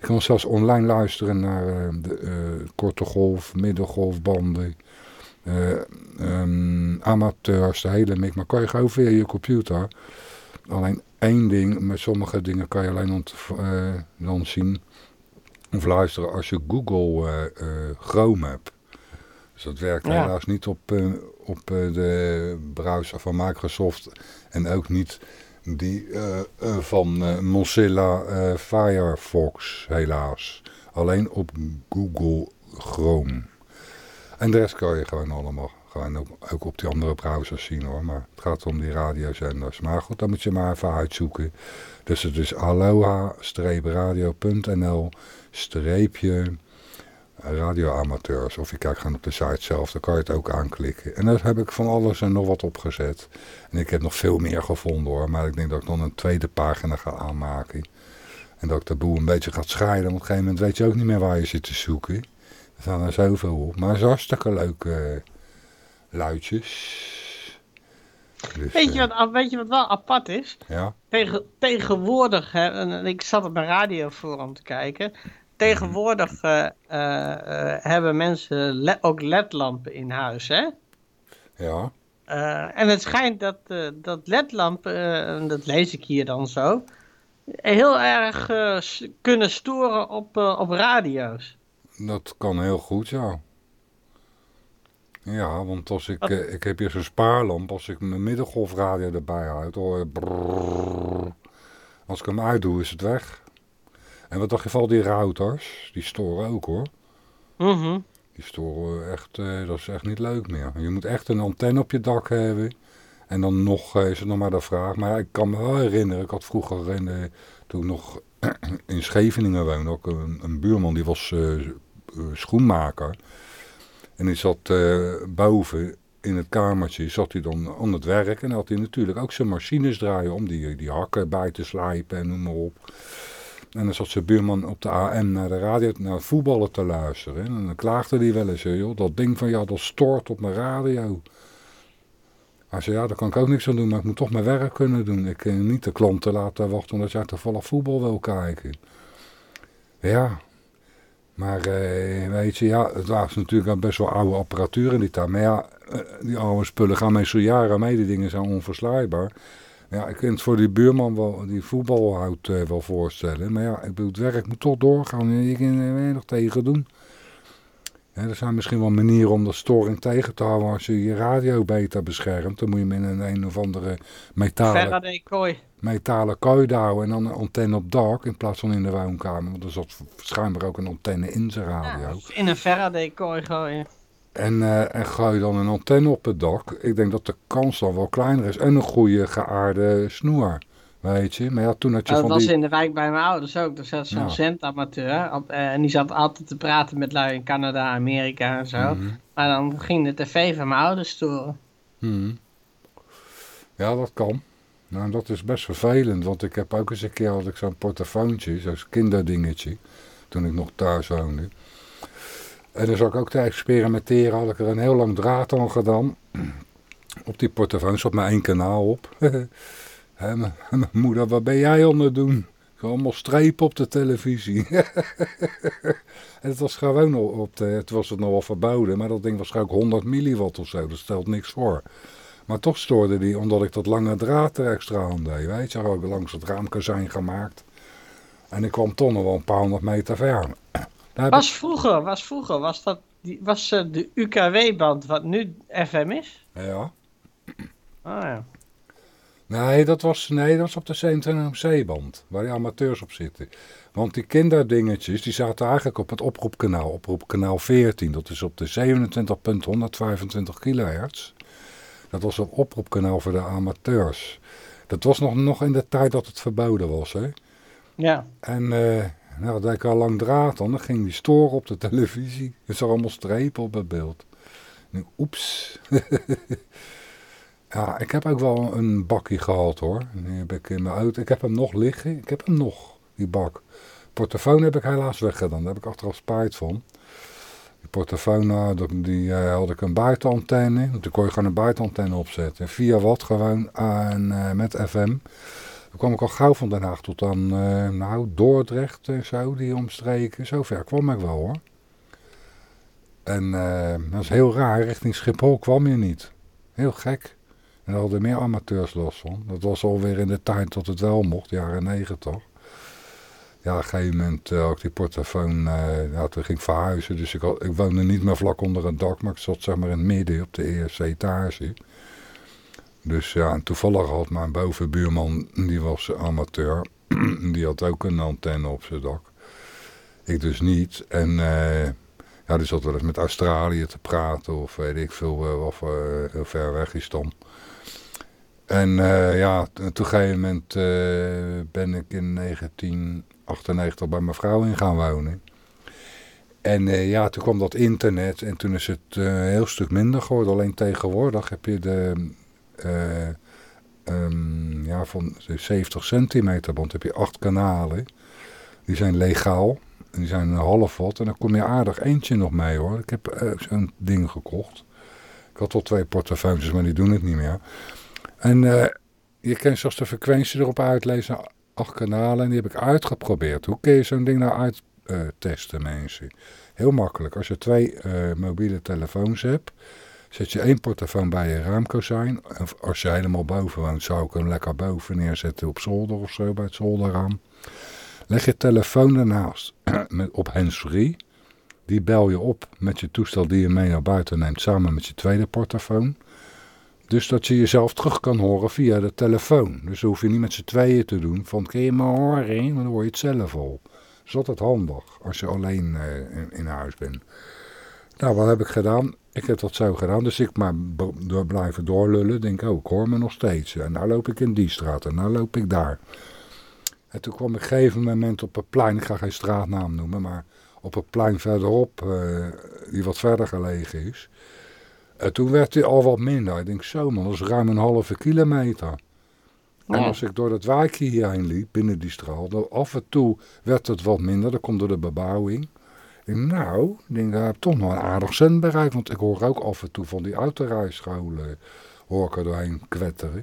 Je kan zelfs online luisteren naar uh, uh, korte golf, middengolfbanden, uh, um, amateurs, de hele mix. Maar kan je gewoon via je computer. Alleen één ding, met sommige dingen kan je alleen dan zien of luisteren als je Google Chrome hebt. Dus dat werkt helaas niet op, uh, op uh, de browser van Microsoft en ook niet die uh, van Mozilla Firefox helaas. Alleen op Google Chrome. En de rest kan je gewoon allemaal gewoon ook, ook, op die andere browsers zien hoor. Maar het gaat om die radiozenders. Maar goed, dan moet je maar even uitzoeken. Dus het is aloha-radio.nl streepje radioamateurs. Of je kijkt gewoon op de site zelf, dan kan je het ook aanklikken. En daar heb ik van alles en nog wat opgezet. En ik heb nog veel meer gevonden hoor, maar ik denk dat ik dan een tweede pagina ga aanmaken. En dat ik de boel een beetje ga scheiden. Op een gegeven moment weet je ook niet meer waar je zit te zoeken. Er staan er zoveel op. Maar het is hartstikke leuk luidjes. Dus, weet, je wat, weet je wat wel apart is? Ja. Tegen, tegenwoordig, hè, en ik zat op mijn radioforum te kijken. Tegenwoordig uh, hebben mensen ook ledlampen in huis, hè? Ja. en het schijnt dat, dat ledlampen, dat lees ik hier dan zo, heel erg kunnen storen op, op radio's. Dat kan heel goed, ja. Ja, want als ik, ik heb hier zo'n spaarlamp, als ik mijn middengolfradio erbij houd, hoor brrrr. Als ik hem uitdoe is het weg. En wat dacht je van die routers? Die storen ook hoor. Mhm. Die storen echt, uh, dat is echt niet leuk meer. Je moet echt een antenne op je dak hebben. En dan nog uh, is het nog maar de vraag. Maar ik kan me wel herinneren, ik had vroeger in, toen ik nog in Scheveningen woonde, ook een, een buurman die was schoenmaker. En die zat boven in het kamertje, zat hij dan aan het werk. En had hij natuurlijk ook zijn machines draaien om die, die hakken bij te slijpen en noem maar op. En dan zat zijn buurman op de AM naar de radio, naar voetballen te luisteren. En dan klaagde hij wel eens, joh, dat ding van jou, dat stort op mijn radio. Hij zei, ja, daar kan ik ook niks aan doen, maar ik moet toch mijn werk kunnen doen. Ik kan niet de klanten laten wachten omdat jij toevallig voetbal wil kijken. Ja, maar eh, weet je, ja, het was natuurlijk best wel oude apparatuur in die tijd. Maar ja, eh, die oude spullen gaan meestal jaren mee, die dingen zijn onverslijbaar. Ja, ik kan het voor die buurman wel, die voetbal houdt, uh, wel voorstellen. Maar ja, ik bedoel, het werk moet toch doorgaan. Je kan er weinig tegen doen. Er zijn misschien wel manieren om de storing tegen te houden als je je radio beter beschermt. Dan moet je hem in een, een of andere metalen, kooi. Metalen kooi houden en dan een antenne op dak in plaats van in de woonkamer. Want er zat schijnbaar ook een antenne in zijn radio. Ja, in een Faraday kooi gooien. En, uh, en je dan een antenne op het dak, ik denk dat de kans dan wel kleiner is. En een goede geaarde snoer, weet je. Maar ja, toen had je dat van was die... in de wijk bij mijn ouders ook. Er zat zo'n ja. zendamateur. Op, uh, en die zat altijd te praten met lui in Canada, Amerika en zo. Mm -hmm. Maar dan ging de tv van mijn ouders storen. Mm. Ja, dat kan. Nou, dat is best vervelend. Want ik heb ook eens een keer had ik zo'n portofoontje, zo'n kinderdingetje. Toen ik nog thuis woonde. En dan zat ik ook te experimenteren, had ik er een heel lang draad aan gedaan. Op die portofoon zat maar één kanaal op. en mijn moeder, wat ben jij aan het doen? Allemaal strepen op de televisie. en het was gewoon op de, het was het nog wel verboden, maar dat ding was waarschijnlijk 100 milliwatt of zo, dat stelt niks voor. Maar toch stoorde die, omdat ik dat lange draad er extra aan deed, weet je, had ik langs het raamkazijn gemaakt. En ik kwam toch nog wel een paar honderd meter ver. Was vroeger, was vroeger, was dat die, was uh, de UKW-band wat nu FM is? Ja. Ah ja. Nee, dat was, nee, dat was op de CNMC-band, waar die amateurs op zitten. Want die kinderdingetjes, die zaten eigenlijk op het oproepkanaal, oproepkanaal 14. Dat is op de 27.125 kilohertz. Dat was een oproepkanaal voor de amateurs. Dat was nog, nog in de tijd dat het verboden was, hè? Ja. En... Uh, nou, dat ik al lang draad aan. Dan ging die storen op de televisie. Er zag allemaal strepen op het beeld. Nu, oeps. ja, ik heb ook wel een bakje gehad hoor. Nu heb ik in mijn auto. Ik heb hem nog liggen. Ik heb hem nog, die bak. Portofoon heb ik helaas weggedaan. Daar heb ik achteraf spijt van. Portofoon, die uh, had ik een buitenantenne. Toen kon je gewoon een buitenantenne opzetten. 4 watt gewoon en, uh, met FM. Toen kwam ik al gauw van Den Haag tot aan uh, nou, Dordrecht en zo, die omstreken. Zover kwam ik wel hoor. En dat is heel raar, richting Schiphol kwam je niet. Heel gek. En daar hadden meer amateurs los van. Dat was alweer in de tijd dat het wel mocht, jaren negentig. Ja, op een gegeven moment uh, ook die portofoon, uh, ja, toen ging ik verhuizen. Dus ik, had, ik woonde niet meer vlak onder een dak, maar ik zat zeg maar in het midden op de eerste etage. Dus ja, toevallig had mijn bovenbuurman, die was amateur, die had ook een antenne op zijn dak. Ik dus niet. En uh, ja, die zat wel eens met Australië te praten of weet ik veel, of heel ver weg is dan. En ja, op een gegeven moment ben ik in 1998 bij mijn vrouw in gaan wonen. En ja, toen kwam dat internet en toen is het een heel stuk minder geworden. Alleen tegenwoordig heb je de uh, um, ja, van de 70 centimeter band heb je acht kanalen. Die zijn legaal. Die zijn een half watt. En dan kom je aardig eentje nog mee hoor. Ik heb zo'n ding gekocht. Ik had al twee portefeuilles, maar die doen het niet meer. En je kan zelfs de frequentie erop uitlezen. Kanalen. En die heb ik uitgeprobeerd. Hoe kun je zo'n ding nou uittesten mensen? Heel makkelijk. Als je twee mobiele telefoons hebt Zet je één portofoon bij je raamkozijn. Of als je helemaal boven woont, zou ik hem lekker boven neerzetten op zolder of zo, bij het zolderraam. Leg je telefoon ernaast op hands-free. Die bel je op met je toestel die je mee naar buiten neemt, samen met je tweede portofoon. Dus dat je jezelf terug kan horen via de telefoon. Dus hoef je niet met z'n tweeën te doen. Van, kun je me horen? Maar dan hoor je het zelf al. Dat is altijd handig als je alleen uh, in, huis bent. Nou, wat heb ik gedaan? Ik heb dat zo gedaan, dus ik maar door blijven doorlullen. Denk, oh, ik hoor me nog steeds. En nou loop ik in die straat en nou loop ik daar. En toen kwam ik op een gegeven moment op het plein, ik ga geen straatnaam noemen, maar op het plein verderop, uh, die wat verder gelegen is. En toen werd hij al wat minder. Ik denk, zo man, dat is ruim een halve kilometer. En als ik door dat wijkje hierheen liep, binnen die straal, af en toe werd het wat minder. Dat komt door de bebouwing nou, ik denk, heb ik toch nog een aardig cent bereikt. Want ik hoor ook af en toe van die autorijscholen hoor ik er doorheen kwetteren.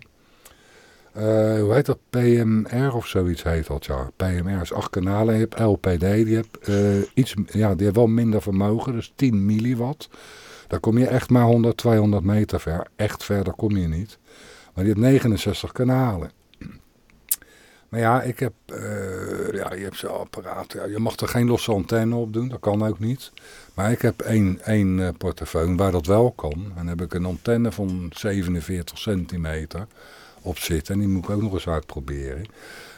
Uh, hoe heet dat? PMR of zoiets heet dat, ja. PMR is acht kanalen. Je hebt LPD, die heeft, uh, iets, ja, die heeft wel minder vermogen, dus 10 milliwatt. Daar kom je echt maar 100, 200 meter ver. Echt verder kom je niet. Maar die heeft 69 kanalen. Maar ja, ik heb, uh, ja, je hebt zo'n apparaat. Je mag er geen losse antenne op doen, dat kan ook niet. Maar ik heb één, één uh, portofoon waar dat wel kan. En dan heb ik een antenne van 47 centimeter op zitten. En die moet ik ook nog eens uitproberen.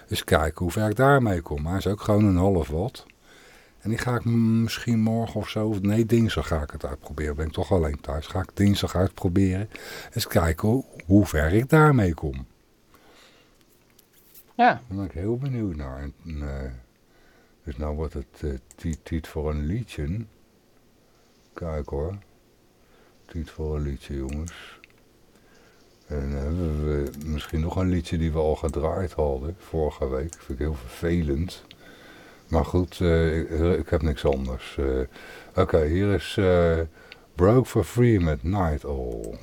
Dus kijken hoe ver ik daarmee kom. Hij is ook gewoon een half watt. En die ga ik misschien morgen of zo, nee dinsdag ga ik het uitproberen. Ben ik toch alleen thuis. Ga ik dinsdag uitproberen. Eens kijken hoe, ver ik daarmee kom. Ja. Daar ben ik heel benieuwd naar. En, uh, dus nou wordt het uh, tijd voor een liedje. Kijk hoor. Tijd voor een liedje jongens. En dan hebben we misschien nog een liedje die we al gedraaid hadden vorige week. Vind ik heel vervelend. Maar goed, uh, ik, ik, heb niks anders. Oké, okay, hier is Broke for Free met Night All.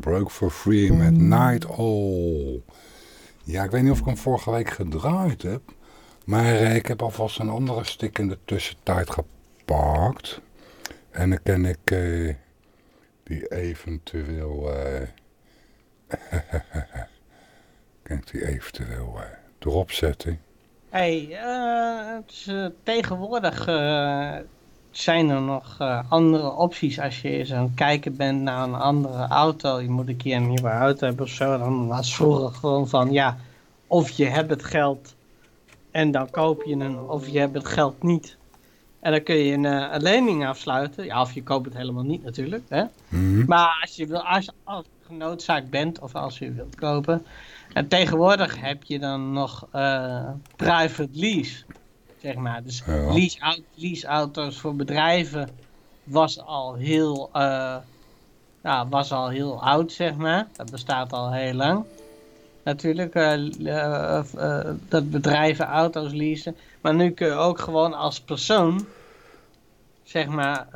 Broke for Free met Night All. Ja, ik weet niet of ik hem vorige week gedraaid heb. Maar eh, ik heb alvast een andere stick in de tussentijd gepakt. En dan ken ik eh, die eventueel... Uh, kan ik die eventueel uh, erop zetten? Hey, uh, tegenwoordig zijn er nog andere opties als je eens aan het kijken bent naar een andere auto. Je moet een keer een nieuwe auto hebben of zo. Dan was vroeger gewoon van ja, of je hebt het geld en dan koop je een, of je hebt het geld niet. En dan kun je een, uh, een lening afsluiten. Ja, of je koopt het helemaal niet natuurlijk. Hè? Mhm. Maar als je, wil, als, als je genoodzaakt bent of als je wilt kopen. En tegenwoordig heb je dan nog uh, private lease. Zeg maar. Dus Ja. lease, leaseauto's voor bedrijven was al heel, uh, ja, was al heel oud, zeg maar. Dat bestaat al heel lang. Natuurlijk, uh, uh, uh, dat bedrijven auto's leasen. Maar nu kun je ook gewoon als persoon, zeg maar,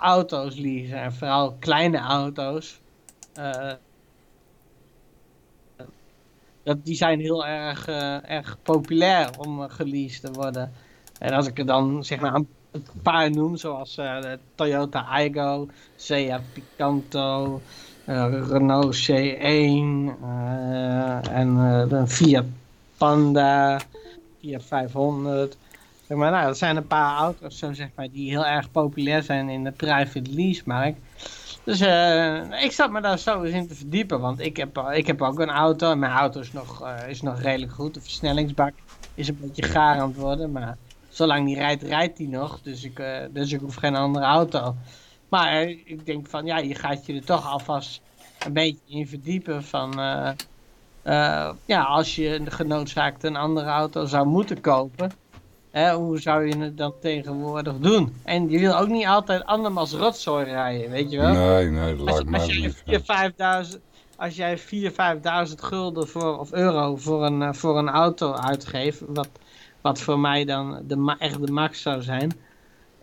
auto's leasen. En vooral kleine auto's. Dat, die zijn heel erg, uh, erg populair om uh, geleased te worden. En als ik er dan zeg maar een, paar noem, zoals uh, de Toyota Aygo, Seat Picanto, Renault C1 en de Fiat Panda, Fiat 500. Zeg maar, nou, dat zijn een paar auto's zo, zeg maar, die heel erg populair zijn in de private lease markt. Dus uh, ik zat me daar zo eens in te verdiepen, want ik heb, ik heb ook een auto en mijn auto is nog, uh, is nog redelijk goed. De versnellingsbak is een beetje gaar aan het worden, maar zolang die rijdt, rijdt die nog. Dus ik, dus ik hoef geen andere auto. Maar ik denk van, ja, je gaat je er toch alvast een beetje in verdiepen van... Ja, als je genoodzaakt een andere auto zou moeten kopen... Hè, hoe zou je het dan tegenwoordig doen? En je wil ook niet altijd andermans rotzooi rijden, weet je wel? Nee, nee, dat lijkt als, mij als jij 4.000 als jij 4.000, 5.000 gulden voor, of euro voor een, voor een auto uitgeeft, wat, wat voor mij dan de, echt de max zou zijn,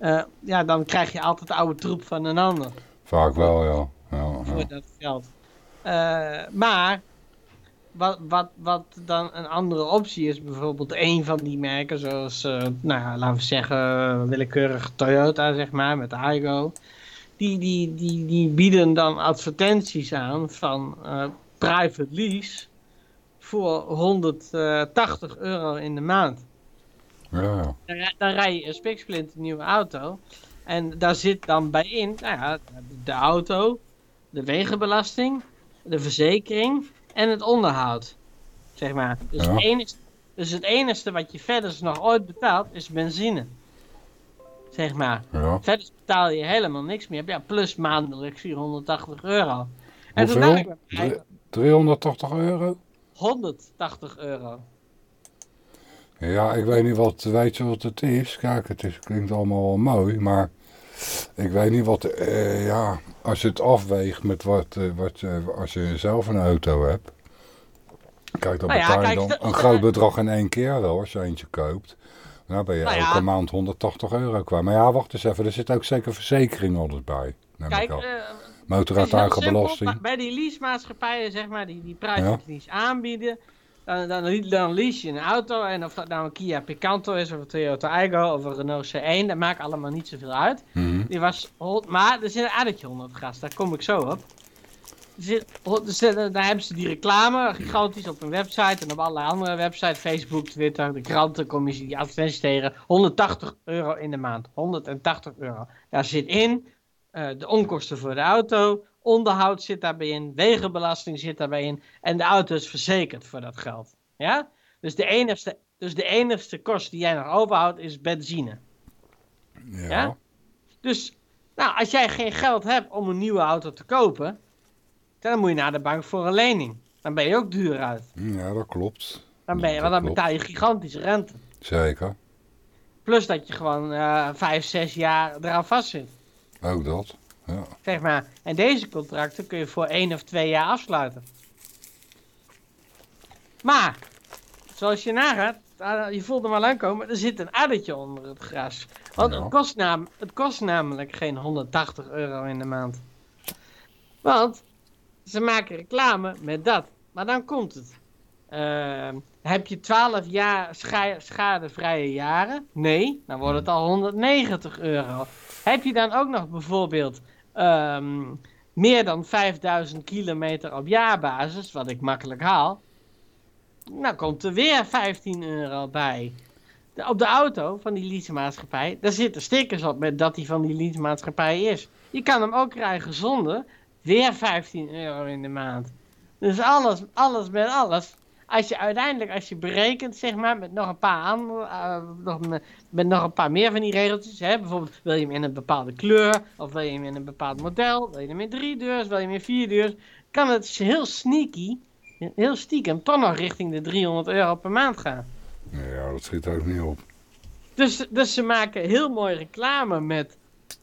uh, ja, dan krijg je altijd oude troep van een ander. Vaak wel, ja. ja voor dat geld. Uh, maar wat, wat, wat dan een andere optie is, bijvoorbeeld een van die merken, zoals, uh, nou ja, laten we zeggen, willekeurig Toyota, zeg maar, met Aygo. Die, die, die, die bieden dan advertenties aan van uh, private lease voor 180 euro in de maand. Ja. Dan, dan rij je een spiksplint nieuwe auto. En daar zit dan bij in, nou ja, de auto, de wegenbelasting, de verzekering en het onderhoud. Zeg maar. Dus, Ja. het, enige, dus het enige wat je verder nog ooit betaalt is benzine. Zeg maar. ja. Verder betaal je helemaal niks meer. Ja, plus maandelijks 480 euro. En toen Hoeveel? ik bij Drie- 380 euro? 180 euro. Ja, ik weet niet wat, weet je wat het is? Kijk, het is, klinkt allemaal wel mooi, maar ik weet niet wat, eh, ja, als je het afweegt met wat, eh, wat eh, als je zelf een auto hebt. Kijk, dan Nou ja, betaal je kijk, dan stel- een groot bedrag in één keer wel, als je eentje koopt. Nou ben je Nou ja. elke maand 180 euro kwijt. Maar ja, wacht eens even, er zit ook zeker verzekering alles bij. Kijk, eh, Motorrijtuigenbelasting. Bij- die leasemaatschappijen, zeg maar, die, die private Ja. lease aanbieden, dan, dan, dan lease je een auto. En of dat nou een Kia Picanto is, of een Toyota Aygo, of een Renault C1, dat maakt allemaal niet zoveel uit. Mhm. Die was, maar er zit een addertje onder het gas, daar kom ik zo op. Zit, daar hebben ze die reclame, gigantisch op een website en op allerlei andere websites, Facebook, Twitter, de kranten, kom je die advertenties tegen. 180 euro in de maand, 180 euro. Daar zit in eh, de onkosten voor de auto, onderhoud zit daarbij in, wegenbelasting zit daarbij in en de auto is verzekerd voor dat geld. Ja? Dus de enigste, dus de enigste kost die jij nog overhoudt is benzine. Ja. Ja? Dus, nou, als jij geen geld hebt om een nieuwe auto te kopen, dan moet je naar de bank voor een lening. Dan ben je ook duur uit. ja, dat klopt. Dan, ben je, want dan betaal je gigantische rente. Zeker. Plus dat je gewoon eh vijf, zes jaar eraan vastzit. Ook dat. Ja. Zeg maar. En deze contracten kun je voor één of twee jaar afsluiten. Maar, zoals je nagaat, ah, je voelt hem al aankomen, er zit een addertje onder het gras. Want Ja. het, kost nam, het kost namelijk geen 180 euro in de maand. Want ze maken reclame met dat. Maar dan komt het. Uh, heb je 12 jaar scha schadevrije jaren? Nee, dan wordt het al 190 euro. Heb je dan ook nog bijvoorbeeld um, meer dan 5000 kilometer op jaarbasis, wat ik makkelijk haal, dan komt er weer 15 euro bij. Op de auto van die leasemaatschappij, daar zitten stickers op met dat die van die leasemaatschappij is. Je kan hem ook krijgen zonder, weer 15 euro in de maand. Dus alles, alles met alles. Als je uiteindelijk, als je berekent, zeg maar, met nog een paar andere, uh, nog met, nog een paar meer van die regeltjes, hè, bijvoorbeeld wil je hem in een bepaalde kleur, of wil je hem in een bepaald model, wil je hem in drie deurs, wil je hem in vier deurs, kan het heel sneaky, heel stiekem, toch nog richting de 300 euro per maand gaan. Ja, dat schiet ook niet op. Dus, dus ze maken heel mooi reclame met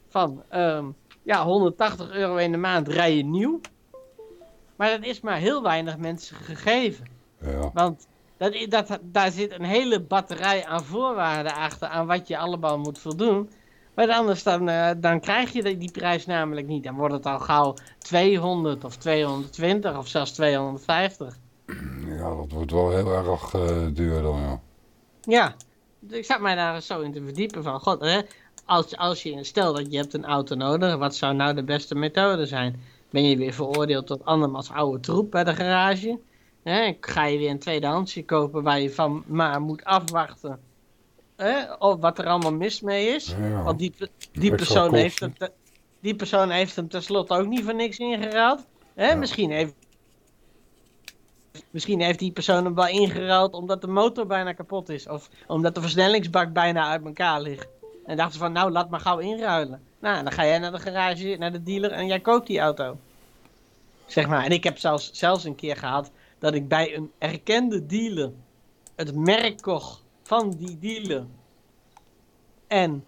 van um, ja, 180 euro in de maand rij je nieuw. Maar dat is maar heel weinig mensen gegeven. Ja. Want dat, dat, daar zit een hele batterij aan voorwaarden achter aan wat je allemaal moet voldoen. Maar anders dan, uh, dan krijg je die prijs namelijk niet. Dan wordt het al gauw 200 of 220 of zelfs 250. Ja, dat wordt wel heel erg uh, duur dan, ja. Ja, ik zat mij daar zo in te verdiepen van, god, hè, als, als je, stel dat je hebt een auto nodig, wat zou nou de beste methode zijn? Ben je weer veroordeeld tot andermans oude troep bij de garage? Hè? Ga je weer een tweedehandsje kopen waar je van maar moet afwachten hè? Of wat er allemaal mis mee is? Ja, Want die, die, persoon heeft hem te, die persoon heeft hem tenslotte ook niet voor niks ingeruild. Hè? Ja. Misschien heeft Misschien heeft die persoon hem wel ingeruild omdat de motor bijna kapot is. Of omdat de versnellingsbak bijna uit elkaar ligt. En dachten van, nou, laat maar gauw inruilen. Nou, dan ga jij naar de garage, naar de dealer en jij koopt die auto. Zeg maar. En ik heb zelfs, zelfs een keer gehad dat ik bij een erkende dealer het merk kocht van die dealer. En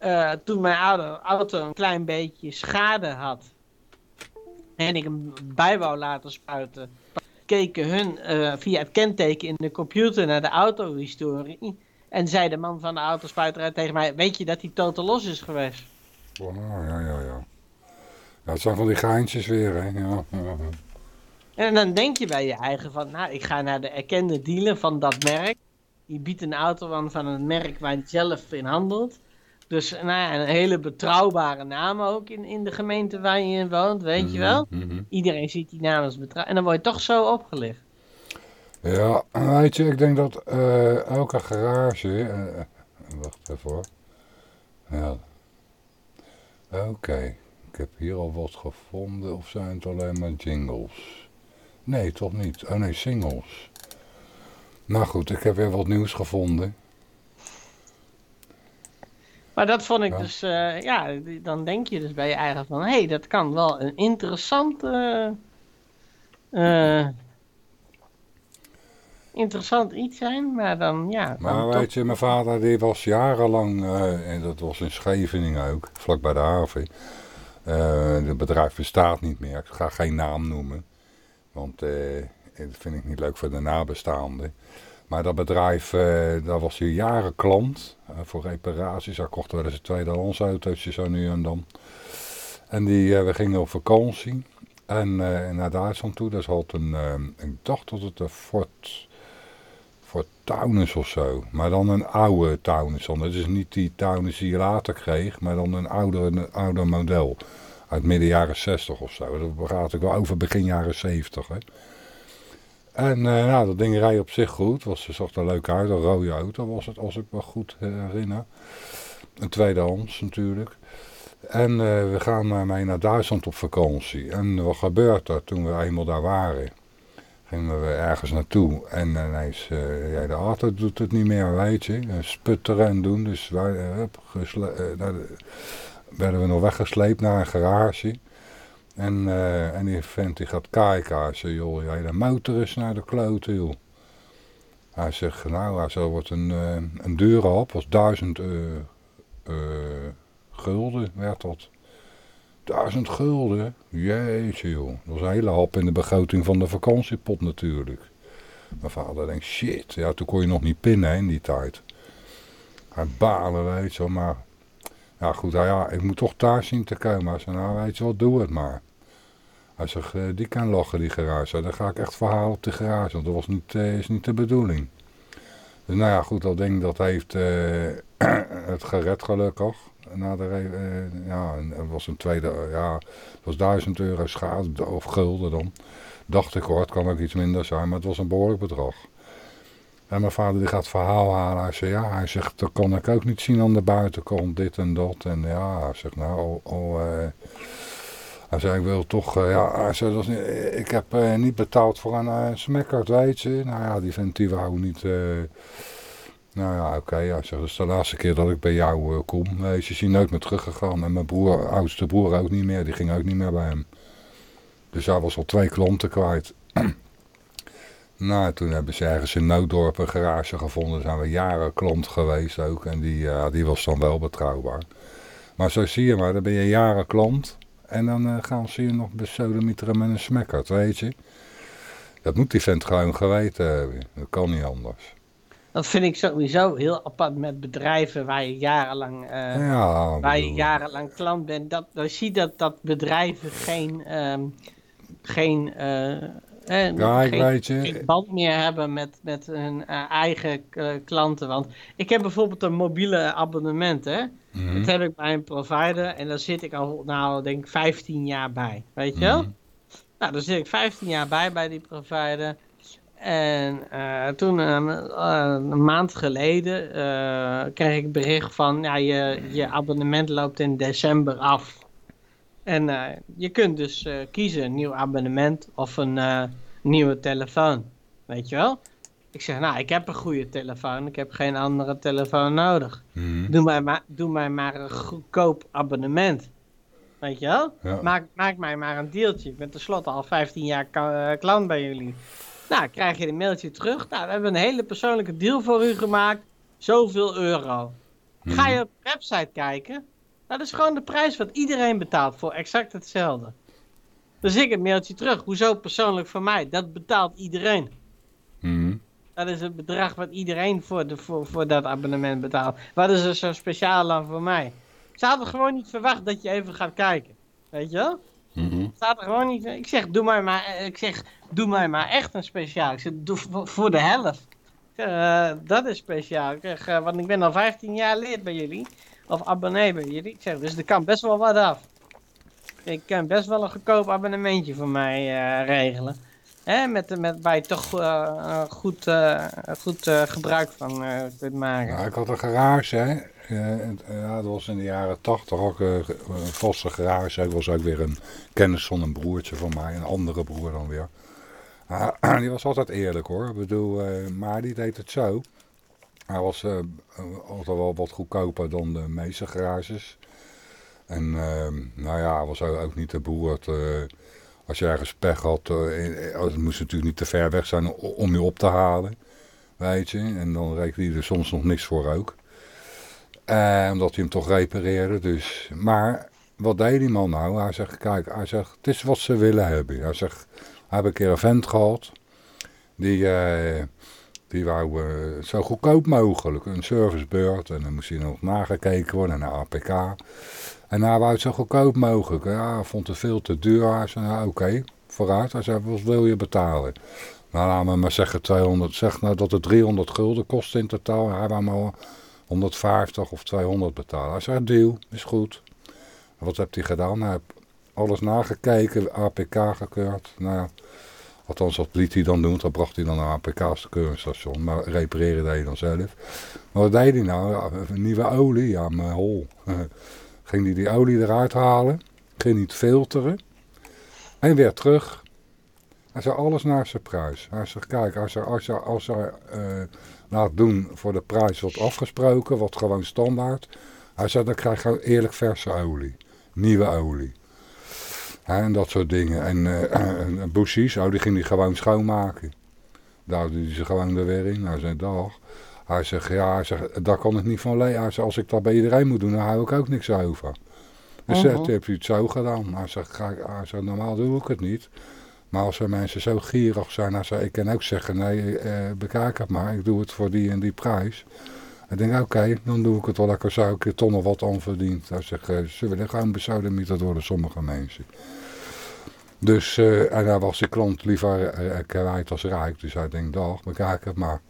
uh, toen mijn auto een klein beetje schade had. En ik hem bij wou laten spuiten. Keken hun uh, via het kenteken in de computer naar de autohistorie. En zei de man van de autospuiterij tegen mij, weet je dat die totaal los is geweest? Oh, ja, ja, ja. Het zijn van die geintjes weer, hè. Ja. En dan denk je bij je eigen van, nou, ik ga naar de erkende dealer van dat merk. Die biedt een auto aan van een merk waar hij zelf in handelt. Dus nou ja, een hele betrouwbare naam ook in, in de gemeente waar je in woont, weet mm -hmm, je wel. Mm -hmm. Iedereen ziet die naam als betrouwbaar. En dan word je toch zo opgelicht. Ja, weet je, ik denk dat uh, elke garage... Uh, wacht even hoor. Ja. Oké, okay. ik heb hier al wat gevonden of zijn het alleen maar jingles? Nee, toch niet. Oh nee, singles. Nou goed, ik heb weer wat nieuws gevonden. Maar dat vond ik ja. dus, uh, ja, dan denk je dus bij je eigen van, hé, hey, dat kan wel een interessante, uh, interessant iets zijn, maar dan, ja. Maar weet je, mijn vader die was jarenlang, uh, en dat was in Scheveningen ook, vlak bij de haven. het bedrijf bestaat niet meer, ik ga geen naam noemen, want dat vind ik niet leuk voor de nabestaanden. Maar dat bedrijf, uh, daar was hij jaren klant uh, voor reparaties. Hij kocht wel eens een tweedehands autootje zo nu en dan. En die, we gingen op vakantie. En naar Duitsland toe. Dat had een, ik dacht dat het een Ford, Ford Taunus of zo. Maar dan een oude Taunus. Dat is niet die Taunus die je later kreeg. Maar dan een ouder, een ouder model. Uit midden jaren 60 of zo. Dat gaat ook wel over begin jaren 70 hè. En uh, nou, dat ding rijdt op zich goed. Was, zag er leuk uit. Een rode auto was het, als ik me goed herinner. Een tweedehands natuurlijk. En uh, we gaan mee naar Duitsland op vakantie. En wat gebeurt er toen we eenmaal daar waren? Gingen we ergens naartoe. En ineens, uh, de auto doet het niet meer, weet je. Sputteren en doen. Dus wij werden we nog weggesleept naar een garage. En, uh, en die vent die gaat kijken. Hij zegt, joh, jij de motor is naar de klote, joh. Hij zegt, nou, hij zo wordt een, uh, een dure op, was duizend uh, gulden, werd dat. Duizend gulden? Jeetje, joh. Dat was een hele hap in de begroting van de vakantiepot natuurlijk. Mijn vader denkt, shit, ja, toen kon je nog niet pinnen in die tijd. Hij balen, weet je maar ja goed, nou ja, ik moet toch thuis zien te komen. Hij zei, nou weet je wat, doe het maar. Hij zegt, die kan lachen, die garage. Dan ga ik echt verhalen op de garage, want dat was niet, is niet de bedoeling. Dus nou ja, goed, dat ding dat heeft het gered gelukkig. Na de, ja, het was een tweede, ja, het was duizend euro schade, of gulden dan. Dacht ik hoor, het kan ook iets minder zijn, maar het was een behoorlijk bedrag. En mijn vader die gaat verhaal halen. Hij zegt, ja, hij zegt, dat kan ik ook niet zien aan de buitenkant, dit en dat. En ja, hij zegt, nou, oh, oh uh, hij zei, ik wil toch, uh, ja, niet, ik heb uh, niet betaald voor een smekkert, weet je. Nou ja, die vent die wou niet, nou ja, oké, okay, hij zegt, dat is de laatste keer dat ik bij jou kom. Weet je, is nooit meer teruggegaan. En mijn broer, oudste broer ook niet meer, die ging ook niet meer bij hem. Dus hij was al twee klanten kwijt. Nou, toen hebben ze ergens in Nooddorp een garage gevonden. Zijn we jaren klant geweest ook. En die, uh, die was dan wel betrouwbaar. Maar zo zie je maar, dan ben je jaren klant. En dan uh, gaan ze je nog besodemieteren met een smekkert, weet je. Dat moet die vent gewoon geweten hebben. Dat kan niet anders. Dat vind ik sowieso heel apart met bedrijven waar je jarenlang, uh, ja, waar je jarenlang klant bent. Dat, dan zie je dat, dat bedrijven geen, um, geen eh, ja, ik geen, weet je. geen band meer hebben met, met hun uh, eigen uh, klanten. Want ik heb bijvoorbeeld een mobiele abonnement. Hè? Mm Dat heb ik bij een provider en daar zit ik al, nou, denk ik 15 jaar bij. Weet je wel? Mm Nou, daar zit ik 15 jaar bij bij die provider. En toen, een maand geleden, kreeg ik bericht van, ja, je, je abonnement loopt in december af. En uh, je kunt dus uh, kiezen een nieuw abonnement of een uh, nieuwe telefoon. Weet je wel? Ik zeg, nou, ik heb een goede telefoon. Ik heb geen andere telefoon nodig. Mm. Doe, mij maar, doe mij maar een goedkoop abonnement. Weet je wel? Ja. Maak, maak mij maar een deeltje. Ik ben tenslotte al 15 jaar klant bij jullie. Nou, krijg je een mailtje terug. Nou, we hebben een hele persoonlijke deal voor u gemaakt. Zoveel euro. Mm. Ga je op de website kijken dat is gewoon de prijs wat iedereen betaalt voor exact hetzelfde. Dus ik een mailtje terug. Hoezo persoonlijk voor mij? Dat betaalt iedereen. Mm. Dat is het bedrag wat iedereen voor, de, voor, voor dat abonnement betaalt. Wat is er zo speciaal dan voor mij? Ze hadden gewoon niet verwacht dat je even gaat kijken. Weet je wel? Mm Staat er gewoon niet. Ik zeg, doe mij maar, ik zeg, doe mij maar echt een speciaal. Ik zeg, doe voor de helft. Uh, dat is speciaal. Ik zeg, uh, want ik ben al 15 jaar lid bij jullie of abonnee jullie. Ik zeg, dus er kan best wel wat af. Ik kan best wel een goedkoop abonnementje voor mij uh, regelen. Hè, met, met, waar je toch uh, goed, uh, goed gebruik van kunt maken. Ja, ik had een garage, hè. ja, dat was in de jaren tachtig ook een vaste garage. Ik was ook weer een kennis van een broertje van mij, een andere broer dan weer. die was altijd eerlijk hoor. Ik bedoel, maar die deed het zo. Hij was uh, altijd wel wat goedkoper dan de meeste garages. En uh, nou ja, hij was ook niet te boer. Uh, als je ergens pech had, uh, het moest natuurlijk niet te ver weg zijn om je op te halen. Weet je, en dan rekende hij er soms nog niks voor ook. omdat hij hem toch repareerde. Dus. Maar wat deed die man nou? Hij zegt, kijk, hij zegt, het is wat ze willen hebben. Hij zegt, hij heeft een keer een vent gehad. Die, die wou uh, zo goedkoop mogelijk, een servicebeurt. En dan moest hij nog nagekeken worden naar APK. En hij wou het zo goedkoop mogelijk. Ja, hij vond het veel te duur. Hij zei, nou, oké, vooruit. Hij zei, wat wil je betalen? Nou, laten we maar zeggen 200. Zeg nou dat het 300 gulden kost in totaal. Hij wou maar 150 of 200 betalen. Hij zei, deal, is goed. wat heeft hij gedaan? Hij heeft alles nagekeken, APK gekeurd. Nou Althans, dat liet hij dan doen, dat bracht hij dan naar APK's keuringsstation. Maar repareren deed hij dan zelf. Maar wat deed hij nou? Een nieuwe olie, ja, mijn hol. ging hij die olie eruit halen, ging niet filteren. En weer terug. Hij zei alles naar zijn prijs. Hij zegt, kijk, als hij, als hij, als hij uh, laat doen voor de prijs wat afgesproken, wat gewoon standaard. Hij zei, dan krijg je eerlijk verse olie. Nieuwe olie en dat soort dingen. En uh, oh, die ging hij gewoon schoonmaken. Daar hij ze gewoon er weer in. Hij zei, dag. Hij zegt, ja, hij zegt, daar kan ik niet van leven. Hij zegt, als ik dat bij iedereen moet doen, dan hou ik ook niks over. Dus uh -huh. heeft hij het zo gedaan. Hij zegt, ga, hij zegt, normaal doe ik het niet. Maar als er mensen zo gierig zijn, hij zegt, ik kan ook zeggen, nee, eh, bekijk het maar. Ik doe het voor die en die prijs. Ik denk, oké, dan doe ik het wel lekker zou ik er toch nog wat aan. Hij zegt, ze willen gewoon besodemieterd worden, sommige mensen. Dus, uh, en daar was de klant liever uh, kwijt als rijk. Dus hij denkt, dag, bekijk het maar.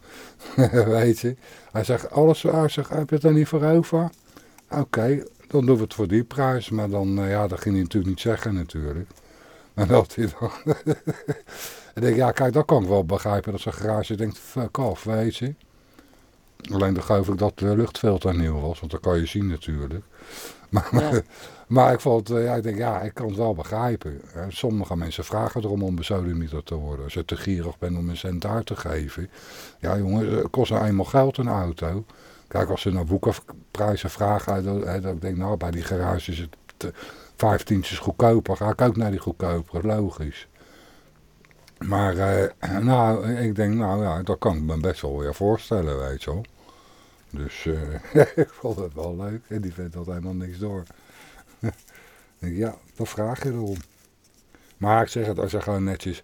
Weet je. Hij zegt, alles hij zegt, heb je het er niet voor over? Oké, dan doen we het voor die prijs. Maar dan, ja, dat ging hij natuurlijk niet zeggen natuurlijk. En dat hij dan... ik denk, ja, kijk, dat kan ik wel begrijpen. Dat zijn garage denkt, fuck off, weet je. Alleen dan geloof ik dat de luchtfilter nieuw was. Want dat kan je zien natuurlijk. Maar, ja. maar ik vond, ja, ik denk, ja, ik kan het wel begrijpen. Sommige mensen vragen erom om besodemieter te worden. Als je te gierig bent om een cent uit te geven. Ja, jongen, het kost nou eenmaal geld een auto. Kijk, als ze naar boekenprijzen vragen, dan, dan ik denk nou, bij die garage is het vijftientjes goedkoper. Ga ik ook naar die goedkoper, logisch. Maar, uh, nou, ik denk, nou ja, dat kan ik me best wel weer voorstellen, weet je wel. Dus uh, ik vond het wel leuk. En die vindt dat helemaal niks door. denk, ja, dan vraag je erom. Maar ik zeg het, als je gewoon netjes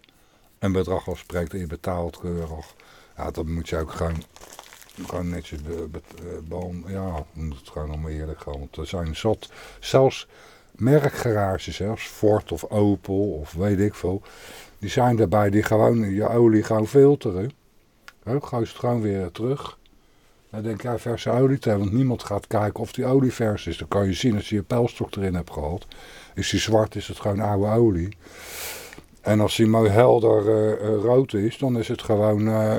een bedrag afspreekt en je betaalt keurig. Ja, dan moet je ook gewoon, gewoon netjes be, be, be, ja, moet het gewoon allemaal eerlijk gaan. Want er zijn zat, zelfs merkgarages, zelfs Ford of Opel of weet ik veel. Die zijn daarbij die gewoon je olie gaan filteren. Ga je het gewoon weer terug. Dan denk jij verse want niemand gaat kijken of die olie vers is. Dan kan je zien als je je pijlstok erin hebt gehad. Is die zwart, is het gewoon oude olie. En als die mooi helder uh, rood is, dan is het gewoon uh,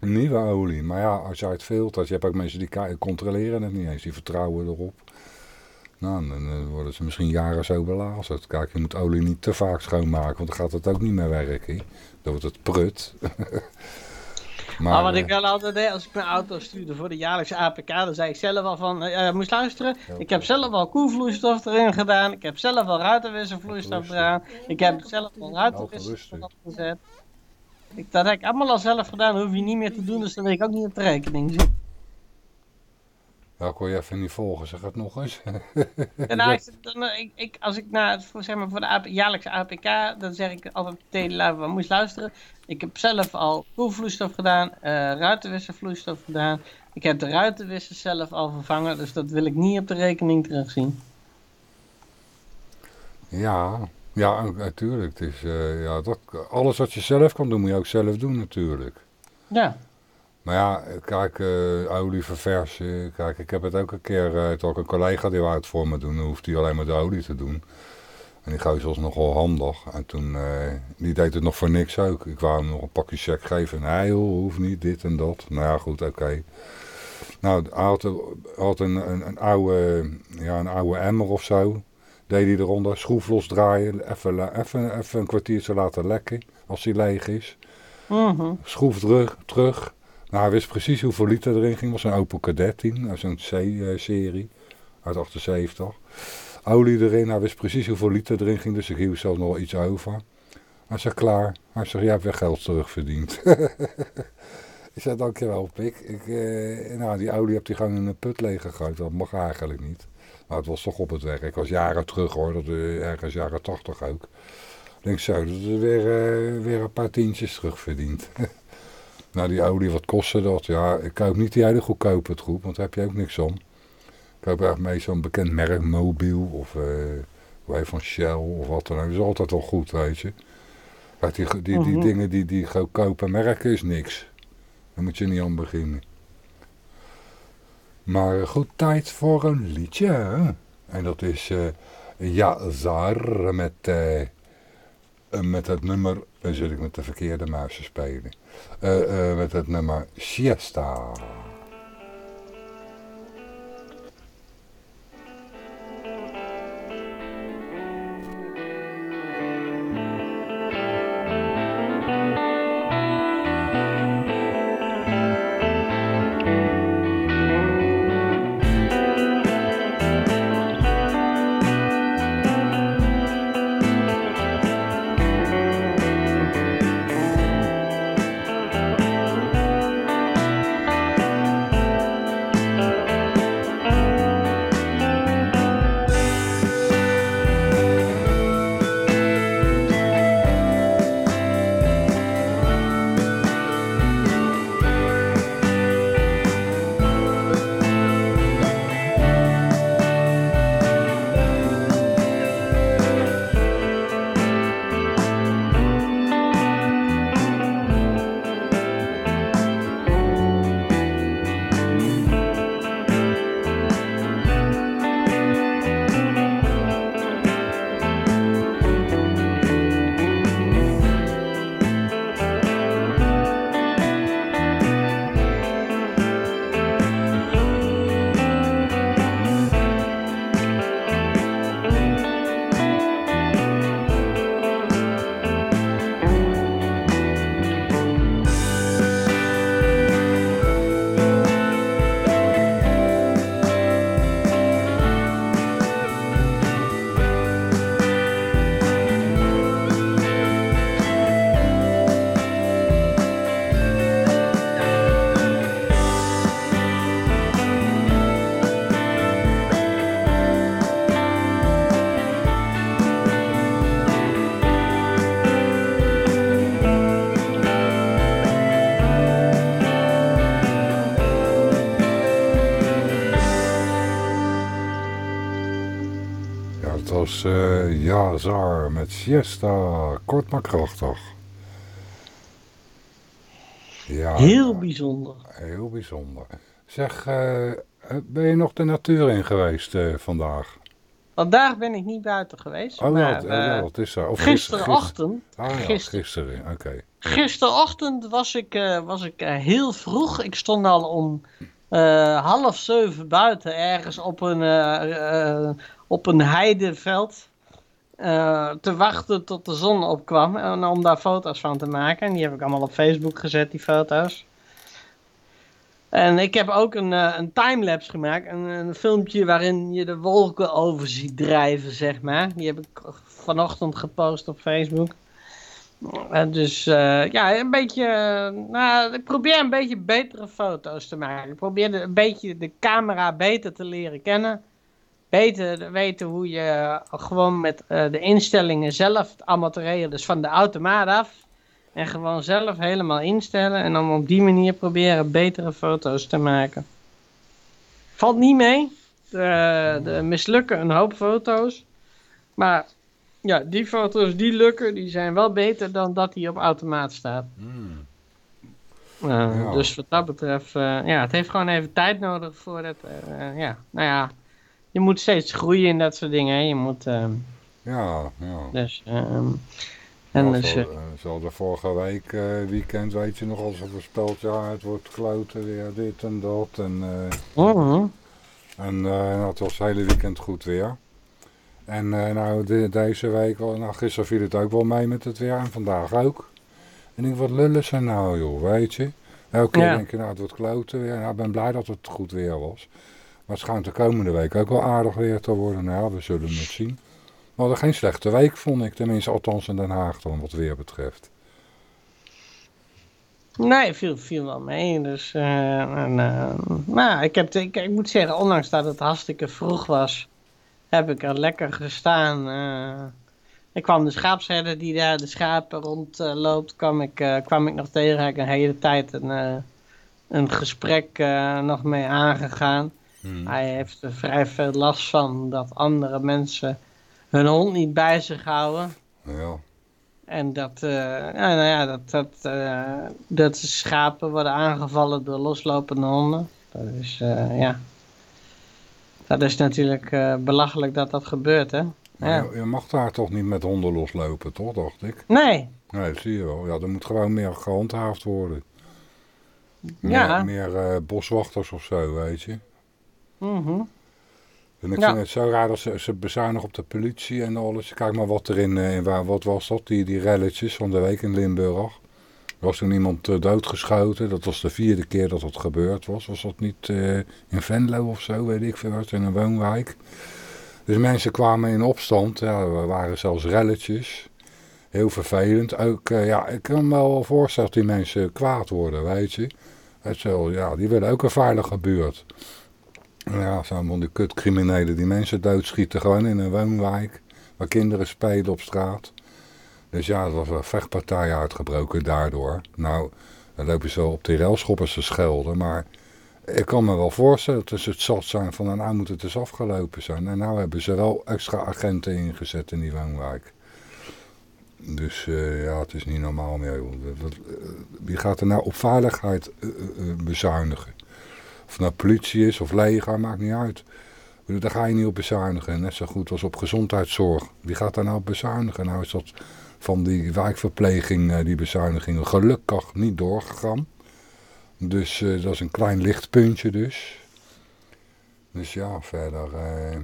nieuwe olie. Maar ja, als jij het filtert, je hebt ook mensen die controleren het niet eens, die vertrouwen erop. Nou, dan worden ze misschien jaren zo belazerd. Kijk, je moet olie niet te vaak schoonmaken, want dan gaat het ook niet meer werken. Dan wordt het prut. Maar, maar, wat ik wel altijd deed, als ik mijn auto stuurde voor de jaarlijkse APK, dan zei ik zelf al van, uh, moest luisteren, ik heb zelf al koelvloeistof erin gedaan, ik heb zelf al ruitenwisselvloeistof eraan, ik heb zelf al ruitenwisselvloeistof gezet. Ik, dat heb ik allemaal al zelf gedaan, hoef je niet meer te doen, dus dan weet ik ook niet op de rekening zit. Ja, kon je even niet volgen, zeg het nog eens. ja, nou, dan, ik, ik, als ik naar, voor, zeg maar, voor de jaarlijkse APK, dan zeg ik altijd tegen de van moest luisteren. Ik heb zelf al koelvloeistof gedaan, uh, ruitenwisselvloeistof gedaan. Ik heb de ruitenwissers zelf al vervangen, dus dat wil ik niet op de rekening terugzien. Ja, ja, natuurlijk. Het is, uh, ja, dat, alles wat je zelf kan doen, moet je ook zelf doen natuurlijk. Ja. Maar ja, kijk, uh, olie verversen. Kijk, ik heb het ook een keer, uh, toch een collega die wou het voor me doen. Dan hoeft hij alleen maar de olie te doen. En die gozer was nogal handig. En toen, uh, die deed het nog voor niks ook. Ik wou hem nog een pakje check geven. Nee joh, hoeft niet, dit en dat. Nou ja, goed, oké. Nou, hij had, had een, een, een, oude, ja, een oude emmer of zo. Deed hij eronder, schroef losdraaien. Even, even, even een kwartiertje laten lekken, als hij leeg is. Uh Schroef terug, terug. Nou, hij wist precies hoeveel liter erin ging. Was een Opel K13, zo'n C-serie uit 78. Olie erin, hij wist precies hoeveel liter erin ging, dus ik hield zelf nog iets over. Hij zei, klaar. Hij zei, jij hebt weer geld terugverdiend. ik zei, dankjewel Pik. Ik, eh, nou, die olie heb hij gewoon in een put leeg gegooid. Dat mag eigenlijk niet. Maar het was toch op het werk. Ik was jaren terug hoor, dat, uh, ergens jaren 80 ook. Ik denk zo, dat is weer, uh, weer een paar tientjes terugverdiend. Nou, die olie, wat kostte dat? Ja, ik koop niet die hele goedkope troep, want daar heb je ook niks om. Ik koop eigenlijk mee zo'n bekend merk, Mobil of uh, van Shell of wat dan ook. Dat is altijd wel goed, weet je. Kijk, die, die, die mhm. dingen die, die goedkope merken is niks. Daar moet je niet aan beginnen. Maar goed, tijd voor een liedje. Hè? En dat is uh, Yazar met, uh, met het nummer... Dan zit ik met de verkeerde muizen spelen. Uh, uh, met het nummer Siesta. Uh, Yazar met Siesta. Kort maar krachtig. Ja, heel bijzonder. Heel bijzonder. Zeg, uh, ben je nog de natuur in geweest uh, vandaag? Vandaag ben ik niet buiten geweest. Oh, maar, wat, uh, wat is er? Of gisterochtend. Ah, ja, gisteren, oké. Okay. Gisterochtend was ik, was ik heel vroeg. Ik stond al om half zeven buiten ergens op een, op een heideveld. Uh, te wachten tot de zon opkwam en om daar foto's van te maken. En die heb ik allemaal op Facebook gezet, die foto's. En ik heb ook een, uh, een timelapse gemaakt, een, een, filmpje waarin je de wolken over ziet drijven, zeg maar. Die heb ik vanochtend gepost op Facebook. Uh, dus ja, een beetje, nou, ik probeer een beetje betere foto's te maken. Ik probeer een beetje de camera beter te leren kennen weten, weten hoe je gewoon met uh, de instellingen zelf regelen. Dus van de automaat af. En gewoon zelf helemaal instellen. En dan op die manier proberen betere foto's te maken. Valt niet mee. De, de mislukken een hoop foto's. Maar ja, die foto's die lukken, die zijn wel beter dan dat die op automaat staat. Hmm. Uh, ja. Dus wat dat betreft, uh, ja, het heeft gewoon even tijd nodig voordat, uh, ja, nou ja, je moet steeds groeien in dat soort dingen. Je moet... Uh, ja, ja. Dus, um, en dus, zo, zo de vorige week, uh, weekend, weet je nog, als er voorspeld, ja, het wordt kloten weer, dit en dat. En, uh, uh en nou, het was het hele weekend goed weer. En nou, de, deze week, nou, gisteren viel het ook wel mee met het weer en vandaag ook. En ik wat lullen ze nou, joh, weet je. Elke keer ja. denk je, nou, het wordt kloten weer. Nou, ik ben blij dat het goed weer was. Maar het schijnt de komende week ook wel aardig weer te worden. Nou ja, we zullen het zien. We hadden geen slechte week, vond ik. Tenminste, althans in Den Haag dan, wat weer betreft. Nee, viel, viel wel mee. Dus, uh, en, uh, nou, ik, heb, ik, moet zeggen, ondanks dat het hartstikke vroeg was, heb ik er lekker gestaan. Uh, ik kwam de schaapsherder die daar de schapen rondloopt, kwam, ik, kwam ik nog tegen. Heb ik een hele tijd een, een gesprek nog mee aangegaan. Hmm. Hij heeft er vrij veel last van dat andere mensen hun hond niet bij zich houden. Ja. En dat, uh, ja, nou ja, dat, dat, uh, dat de schapen worden aangevallen door loslopende honden. Dat is, uh, ja. Dat is natuurlijk belachelijk dat dat gebeurt, hè. Ja. Je, je, mag daar toch niet met honden loslopen, toch, dacht ik? Nee. Nee, zie je wel. Ja, er moet gewoon meer gehandhaafd worden. Meer, ja. meer boswachters of zo, weet je. Mm -hmm. En ik Ja. vind het zo raar dat ze, ze bezuinigen op de politie en alles. Kijk maar wat er in, eh, waar, wat was dat, die, die relletjes van de week in Limburg. Er was toen iemand eh, doodgeschoten, dat was de vierde keer dat dat gebeurd was. Was dat niet eh, in Venlo of zo, weet ik veel wat, in een woonwijk. Dus mensen kwamen in opstand, ja, er waren zelfs relletjes. Heel vervelend. Ook, ja, ik kan me wel voorstellen dat die mensen kwaad worden, weet je. Het ja, die willen ook een veilige buurt. Ja, zo'n van die kutcriminelen die mensen doodschieten gewoon in een woonwijk. Waar kinderen spelen op straat. Dus ja, er was een vechtpartij uitgebroken daardoor. Nou, dan lopen ze op die railschoppers te schelden. Maar ik kan me wel voorstellen dat ze het zat zijn van nou moet het eens afgelopen zijn. En nou hebben ze wel extra agenten ingezet in die woonwijk. Dus uh, ja, het is niet normaal meer. Wie gaat er nou op veiligheid uh, bezuinigen? Of het nou politie is of leger, maakt niet uit. Daar ga je niet op bezuinigen. Net zo goed als op gezondheidszorg. Wie gaat daar nou op bezuinigen? Nou is dat van die wijkverpleging, die bezuinigingen, gelukkig niet doorgegaan. Dus uh, dat is een klein lichtpuntje dus. Dus ja, verder... Uh...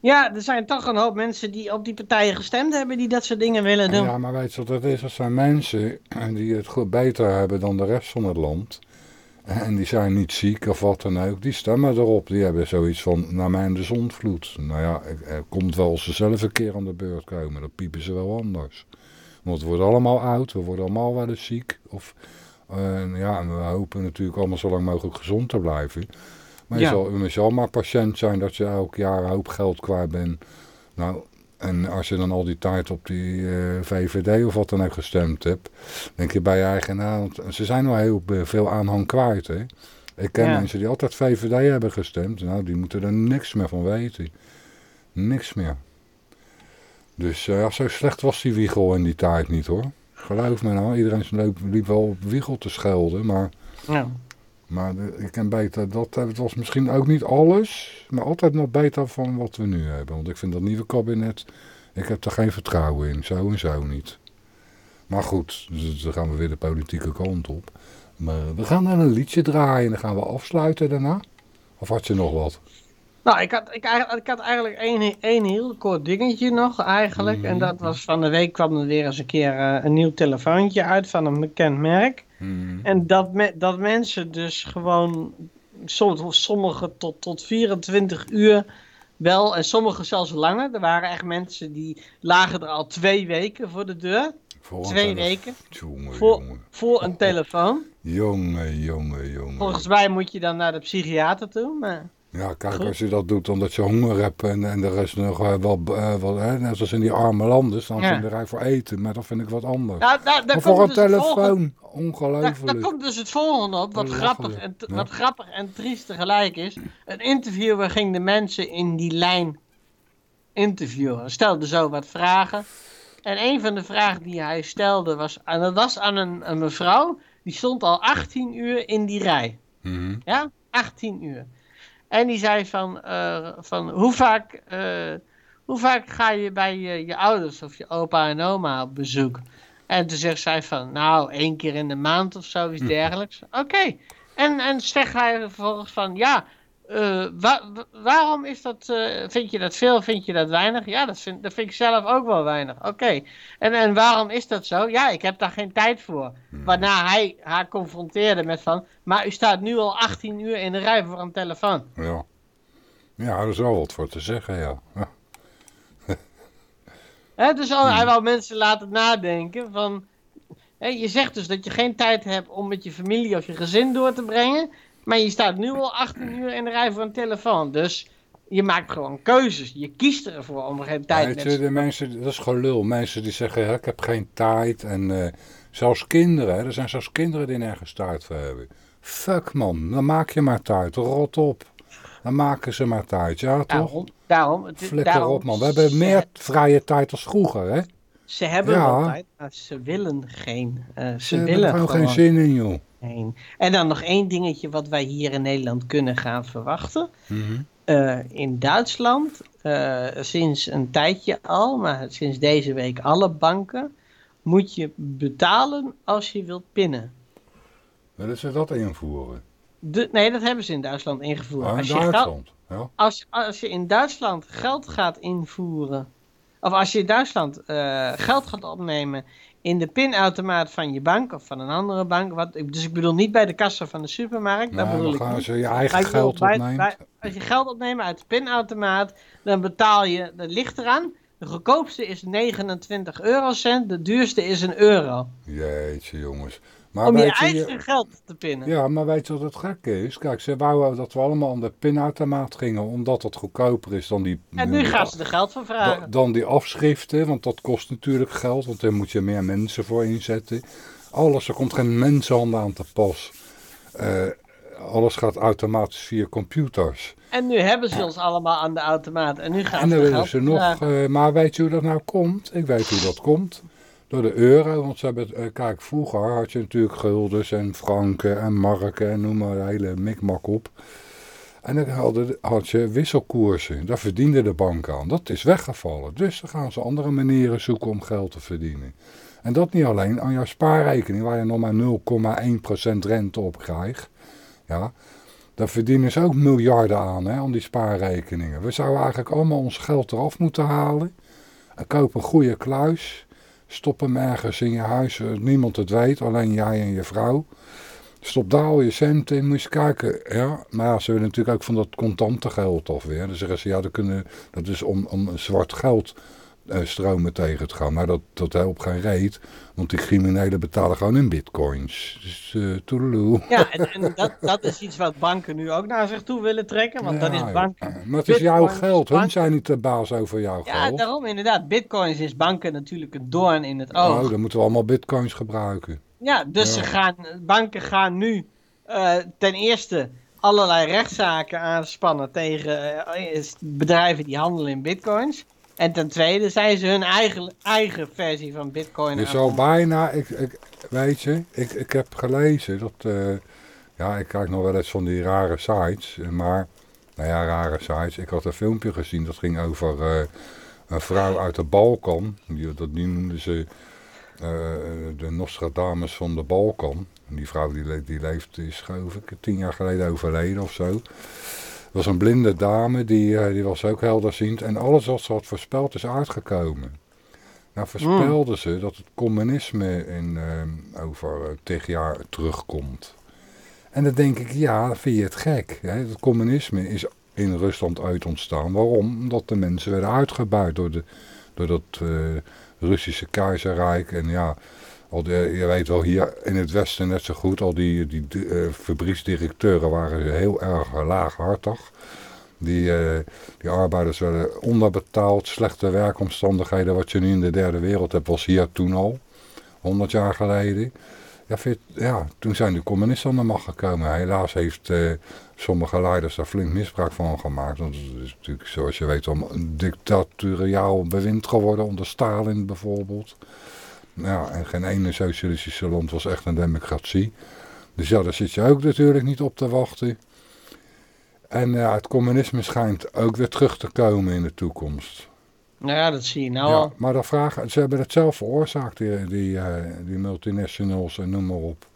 Ja, er zijn toch een hoop mensen die op die partijen gestemd hebben die dat soort dingen willen doen. Ja, maar weet je wat dat is? Dat zijn mensen die het goed beter hebben dan de rest van het land. En die zijn niet ziek of wat dan ook. Die stemmen erop. Die hebben zoiets van, naar mij de zonvloed. Nou ja, er komt wel als ze zelf een keer aan de beurt komen. Dan piepen ze wel anders. Want we worden allemaal oud. We worden allemaal wel eens ziek. Of, uh, ja, en we hopen natuurlijk allemaal zo lang mogelijk gezond te blijven. Maar je, Ja. zal, je zal maar patiënt zijn dat je elk jaar een hoop geld kwijt bent. Nou, en als je dan al die tijd op die eh, VVD of wat dan ook gestemd hebt, denk je bij je eigen, nou, want ze zijn wel heel veel aanhang kwijt. Hè? Ik ken Ja. mensen die altijd VVD hebben gestemd, nou, die moeten er niks meer van weten. Niks meer. Dus uh, zo slecht was die Wiegel in die tijd niet hoor. Geloof me nou, iedereen liep, liep wel op Wiegel te schelden, maar... Ja. Maar ik ken beter, dat het was misschien ook niet alles, maar altijd nog beter van wat we nu hebben. Want ik vind dat nieuwe kabinet, ik heb er geen vertrouwen in, zo en zo niet. Maar goed, dus dan gaan we weer de politieke kant op. Maar we gaan naar een liedje draaien en dan gaan we afsluiten daarna. Of had je nog wat? Nou, ik had, ik, ik had eigenlijk één, één heel kort dingetje nog eigenlijk. En dat was van de week kwam er weer eens een keer uh, een nieuw telefoontje uit van een bekend merk. Hmm. En dat, me, dat mensen dus gewoon, soms, sommigen tot, tot 24 uur wel en sommigen zelfs langer. Er waren echt mensen die lagen er al twee weken voor de deur. Voor twee weken. Jongen, voor, jongen. voor een telefoon. Jongen, jongen, jongen. Volgens mij moet je dan naar de psychiater toe. Maar... Ja, kijk, Goed. als je dat doet omdat je honger hebt en, en er is nog eh, wel, eh, wel hè, net als in die arme landen, staan ze Ja. in de rij voor eten. Maar dat vind ik wat anders. Nou, daar, voor een dus telefoon, ongelooflijk. daar komt dus het volgende op, wat Belachelijk, grappig, en, ja. wat grappig en triest tegelijk is. Een interviewer ging de mensen in die lijn interviewen. Stelde zo wat vragen. En een van de vragen die hij stelde was, en dat was aan een, een mevrouw, die stond al 18 uur in die rij. Mhm. Ja, 18 uur. En die zei van, eh, van hoe, vaak, eh, hoe vaak ga je bij je, je ouders of je opa en oma op bezoek? En toen zegt zij van, nou, één keer in de maand of zoiets dergelijks. Oké. En, en zegt hij vervolgens van, ja, eh, wa- wa- waarom is dat, eh, vind je dat veel, vind je dat weinig? Ja, dat vind, dat vind ik zelf ook wel weinig. Oké. En, en waarom is dat zo? Ja, ik heb daar geen tijd voor. Waarna hij haar confronteerde met van, maar u staat nu al 18 uur in de rij voor een telefoon. Ja. Ja, er is wel wat voor te zeggen, ja. Hè, dus al, hij wou mensen laten nadenken van, hè, je zegt dus dat je geen tijd hebt om met je familie of je gezin door te brengen, maar je staat nu al 18 uur in de rij voor een telefoon. Dus je maakt gewoon keuzes. Je kiest ervoor om geen tijd Weet je, de mensen, dat is gelul. Mensen die zeggen, ik heb geen tijd. En eh, zelfs kinderen, er zijn zelfs kinderen die nergens tijd voor hebben. Fuck man, dan maak je maar tijd. Rot op. Dan maken ze maar tijd, ja toch? Daarom, het- Flikker daarom- op man. We hebben meer vrije tijd als vroeger, hè? Ze hebben Ja. wel tijd, maar ze willen geen. eh, ze, Ze hebben willen gewoon gewoon geen zin in, joh. En dan nog één dingetje wat wij hier in Nederland kunnen gaan verwachten. Mhm. Eh, in Duitsland, eh, sinds een tijdje al, maar sinds deze week alle banken, moet je betalen als je wilt pinnen. Willen ze dat invoeren? De, nee, dat hebben ze in Duitsland ingevoerd. Oh, in als, je geld, Duitsland. Ja. als, als je in Duitsland geld gaat invoeren, of als je in Duitsland eh, geld gaat opnemen in de pinautomaat van je bank of van een andere bank, wat, dus ik bedoel niet bij de kassa van de supermarkt, dat Nou, bedoel dan ik ze je eigen bedoel, geld bij- opneemt. bij- als je geld opneemt uit de pinautomaat, dan betaal je, dat ligt eraan, de goedkoopste is 29 eurocent, de duurste is een euro. Jeetje jongens. Maar Om je eigen geld te pinnen. Ja, maar weet je wat het gekke is? Kijk, ze wouden dat we allemaal aan de pinautomaat gingen, omdat het goedkoper is dan die... En nu gaan ze er geld da- vragen. Dan die afschriften, want dat kost natuurlijk geld, want daar moet je meer mensen voor inzetten. Alles, er komt geen mensenhand aan te pas. Eh, alles gaat automatisch via computers. En nu hebben ze ons allemaal aan de automaat. En nu gaan En ze dan er willen ze nog, eh, maar weet je hoe dat nou komt? Ik weet hoe dat komt. Door de euro, want ze hebben, eh, kijk, vroeger had je natuurlijk guldens en franken en marken en noem maar de hele mikmak op. En dan hadden, had je wisselkoersen, daar verdiende de bank aan. Dat is weggevallen, dus dan gaan ze andere manieren zoeken om geld te verdienen. En dat niet alleen aan jouw spaarrekening, waar je nog maar 0,1% rente op krijgt. Ja, daar verdienen ze ook miljarden aan, hè, aan die spaarrekeningen. We zouden eigenlijk allemaal ons geld eraf moeten halen. En koop een goede kluis. Stop hem ergens in je huis, zodat niemand het weet, alleen jij en je vrouw. Stop daar al je centen in, moet je kijken. Ja, maar ze willen natuurlijk ook van dat contante geld af weer. Dan zeggen ze, ja, dat, kunnen, dat is om, om zwart geld eh, stromen tegen te gaan. Maar dat, dat helpt geen reet, want die criminelen betalen gewoon in bitcoins. Dus uh, toedeloe. Ja, en, en dat, dat is iets wat banken nu ook naar zich toe willen trekken. Want dat Ja, is bank. ja. Maar het is jouw geld, hun zijn niet de baas over jouw Ja, geld. daarom inderdaad. Bitcoins is banken natuurlijk een doorn in het oog. Oh, dan moeten we allemaal bitcoins gebruiken. Ja, dus Ja. Ze gaan, banken gaan nu eh, ten eerste allerlei rechtszaken aanspannen tegen eh, bedrijven die handelen in bitcoins. En ten tweede zijn ze hun eigen, eigen versie van Bitcoin. Je zou bijna, ik, ik, weet je, ik, ik heb gelezen dat, uh, ja, ik kijk nog wel eens van die rare sites, maar, nou ja, rare sites. Ik had een filmpje gezien, dat ging over uh, een vrouw uit de Balkan, die, dat die noemden ze uh, de Nostradamus van de Balkan. Die vrouw die, die leeft, is geloof ik tien jaar geleden overleden of zo was een blinde dame, die, uh, die was ook helderziend. En alles wat ze had voorspeld is uitgekomen. Nou voorspelde ze dat het communisme in, uh, over uh, tig jaar terugkomt. En dan denk ik, ja, vind je het gek. Hè? Het communisme is in Rusland uit ontstaan. Waarom? Omdat de mensen werden uitgebuit door, de, door dat Russische keizerrijk. En ja, al je weet wel, hier in het westen net zo goed, al die, die uh, fabrieksdirecteuren waren heel erg laaghartig. Die, uh, die arbeiders werden onderbetaald, slechte werkomstandigheden, wat je nu in de derde wereld hebt, was hier toen al, 100 jaar geleden. Ja, ja toen zijn de communisten aan de macht gekomen. Helaas heeft uh, sommige leiders daar flink misbruik van gemaakt. Want het is natuurlijk, zoals je weet, een dictatoriaal bewind geworden onder Stalin bijvoorbeeld. Ja, en geen ene socialistische land was echt een democratie. Dus ja, daar zit je ook natuurlijk niet op te wachten. En ja, het communisme schijnt ook weer terug te komen in de toekomst. Nou ja, dat zie je nou ja, al. Maar dat vragen, ze hebben het zelf veroorzaakt, die, die, uh, die multinationals en noem maar op.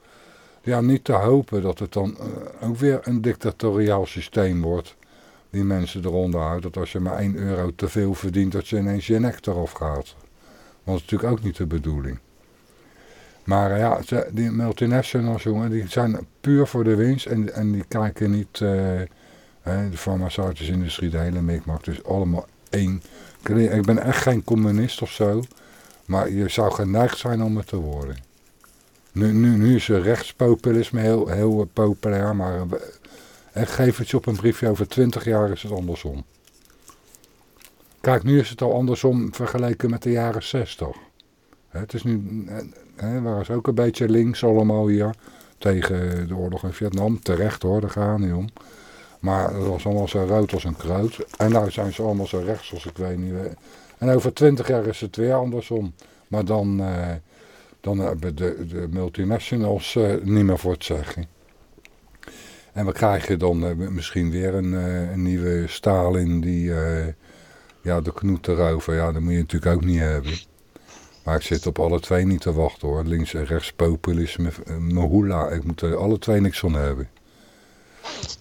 Ja, niet te hopen dat het dan uh, ook weer een dictatoriaal systeem wordt. Die mensen eronder houdt. Dat als je maar 1 euro te veel verdient, dat je ineens je nek eraf gaat. Dat is natuurlijk ook niet de bedoeling. Maar ja, die multinationals, jongen, die zijn puur voor de winst en, en die kijken niet, uh, de farmaceutische industrie, de hele mikmak, dus allemaal één. Ik ben echt geen communist of zo, maar je zou geneigd zijn om het te worden. Nu, nu, nu is rechtspopulisme heel, heel populair, maar echt geef het je op een briefje over twintig jaar is het andersom. Kijk, nu is het al andersom vergeleken met de jaren 60. Het is nu, hè, waren ze ook een beetje links allemaal hier tegen de oorlog in Vietnam. Terecht hoor, daar gaan niet om. Maar het was allemaal zo rood als een kruid. En nu zijn ze allemaal zo rechts als ik weet niet. En over twintig jaar is het weer andersom. Maar dan, eh, dan hebben de, de multinationals eh, niet meer voor het zeggen. En we krijgen dan uh, misschien weer een, uh, een nieuwe Stalin die ja, de knoet erover, ja, dat moet je natuurlijk ook niet hebben. Maar ik zit op alle twee niet te wachten hoor. Links en rechts populisme, mahula. Ik moet er alle twee niks van hebben.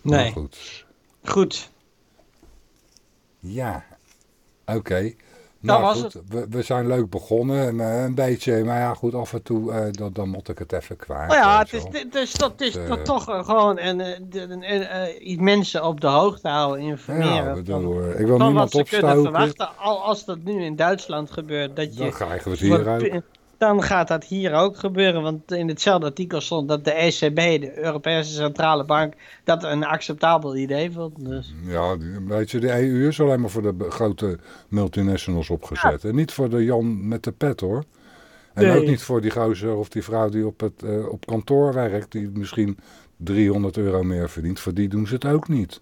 Nee. goed. Goed. Ja. Oké. Nou, was goed, we, we, zijn leuk begonnen, eh, een beetje, maar ja goed, af en toe, uh, dan, dan moet ik het even kwijt. Nou ja, het is, het is, het is uh, toch gewoon en, iets mensen op de hoogte houden, informeren. Ja, bedoel, ik wil niemand opstoken. verwachten, als dat nu in Duitsland gebeurt, dat je... Dan krijgen we het hier ook dan gaat dat hier ook gebeuren. Want in hetzelfde artikel stond dat de ECB, de Europese Centrale Bank, dat een acceptabel idee vond. Dus. Ja, weet je, de EU is alleen maar voor de grote multinationals opgezet. En niet voor de Jan met de pet hoor. En ook niet voor die gozer of die vrouw die op, het, uh, op kantoor werkt, die misschien 300 euro meer verdient. Voor die doen ze het ook niet.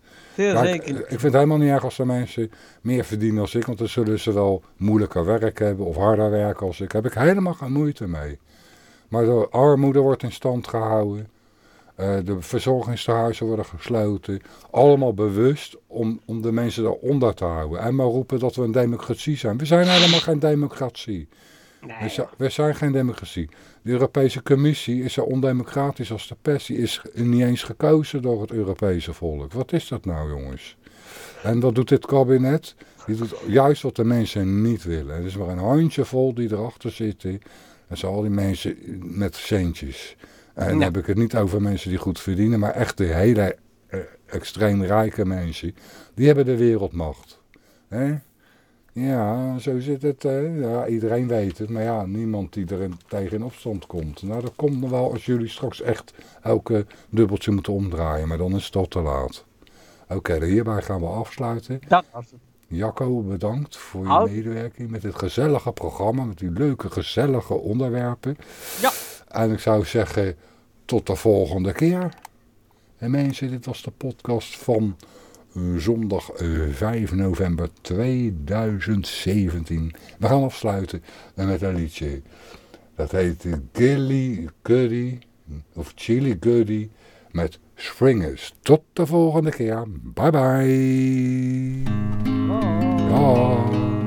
ik, ik vind het helemaal niet erg als de mensen meer verdienen als ik. Want dan zullen ze wel moeilijker werk hebben of harder werken als ik. Daar heb ik helemaal geen moeite mee. Maar de armoede wordt in stand gehouden. Uh, de verzorgingstehuizen worden gesloten. Allemaal bewust om, om de mensen daaronder te houden. En maar roepen dat we een democratie zijn. We zijn helemaal geen democratie. Nee, we, zijn geen democratie. De Europese Commissie is zo ondemocratisch als de pest. Die is niet eens gekozen door het Europese volk. Wat is dat nou, jongens? En wat doet dit kabinet? Die doet juist wat de mensen niet willen. Er is maar een handjevol die erachter zitten. En zo al die mensen met centjes. En dan heb ik het niet over mensen die goed verdienen, maar echt de hele eh, extreem rijke mensen. Die hebben de wereldmacht. Hè? Ja, zo zit het. Ja, iedereen weet het. Maar ja, niemand die er tegen in opstand komt. Nou, dat komt nog wel als jullie straks echt elke dubbeltje moeten omdraaien. Maar dan is het al te laat. Oké, hierbij gaan we afsluiten. Dat Jacco, bedankt voor je medewerking met dit gezellige programma. Met die leuke, gezellige onderwerpen. Ja. En ik zou zeggen, tot de volgende keer. En mensen, dit was de podcast van zondag 5 november 2017. We gaan afsluiten met een liedje. Dat heet Gilly Goody, of Chili Goody, met Springers. Tot de volgende keer. Bye bye. Ja.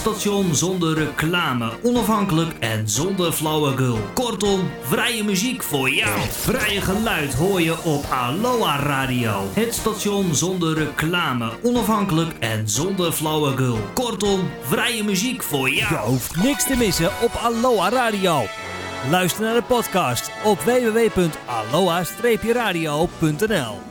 Station zonder reclame, onafhankelijk en zonder flauwekul. Kortom, vrije muziek voor jou. Vrije geluid hoor je op Aloha Radio. Het station zonder reclame, onafhankelijk en zonder flauwekul. Kortom, vrije muziek voor jou. Je hoeft niks te missen op Aloha Radio. Luister naar de podcast op www.aloha-radio.nl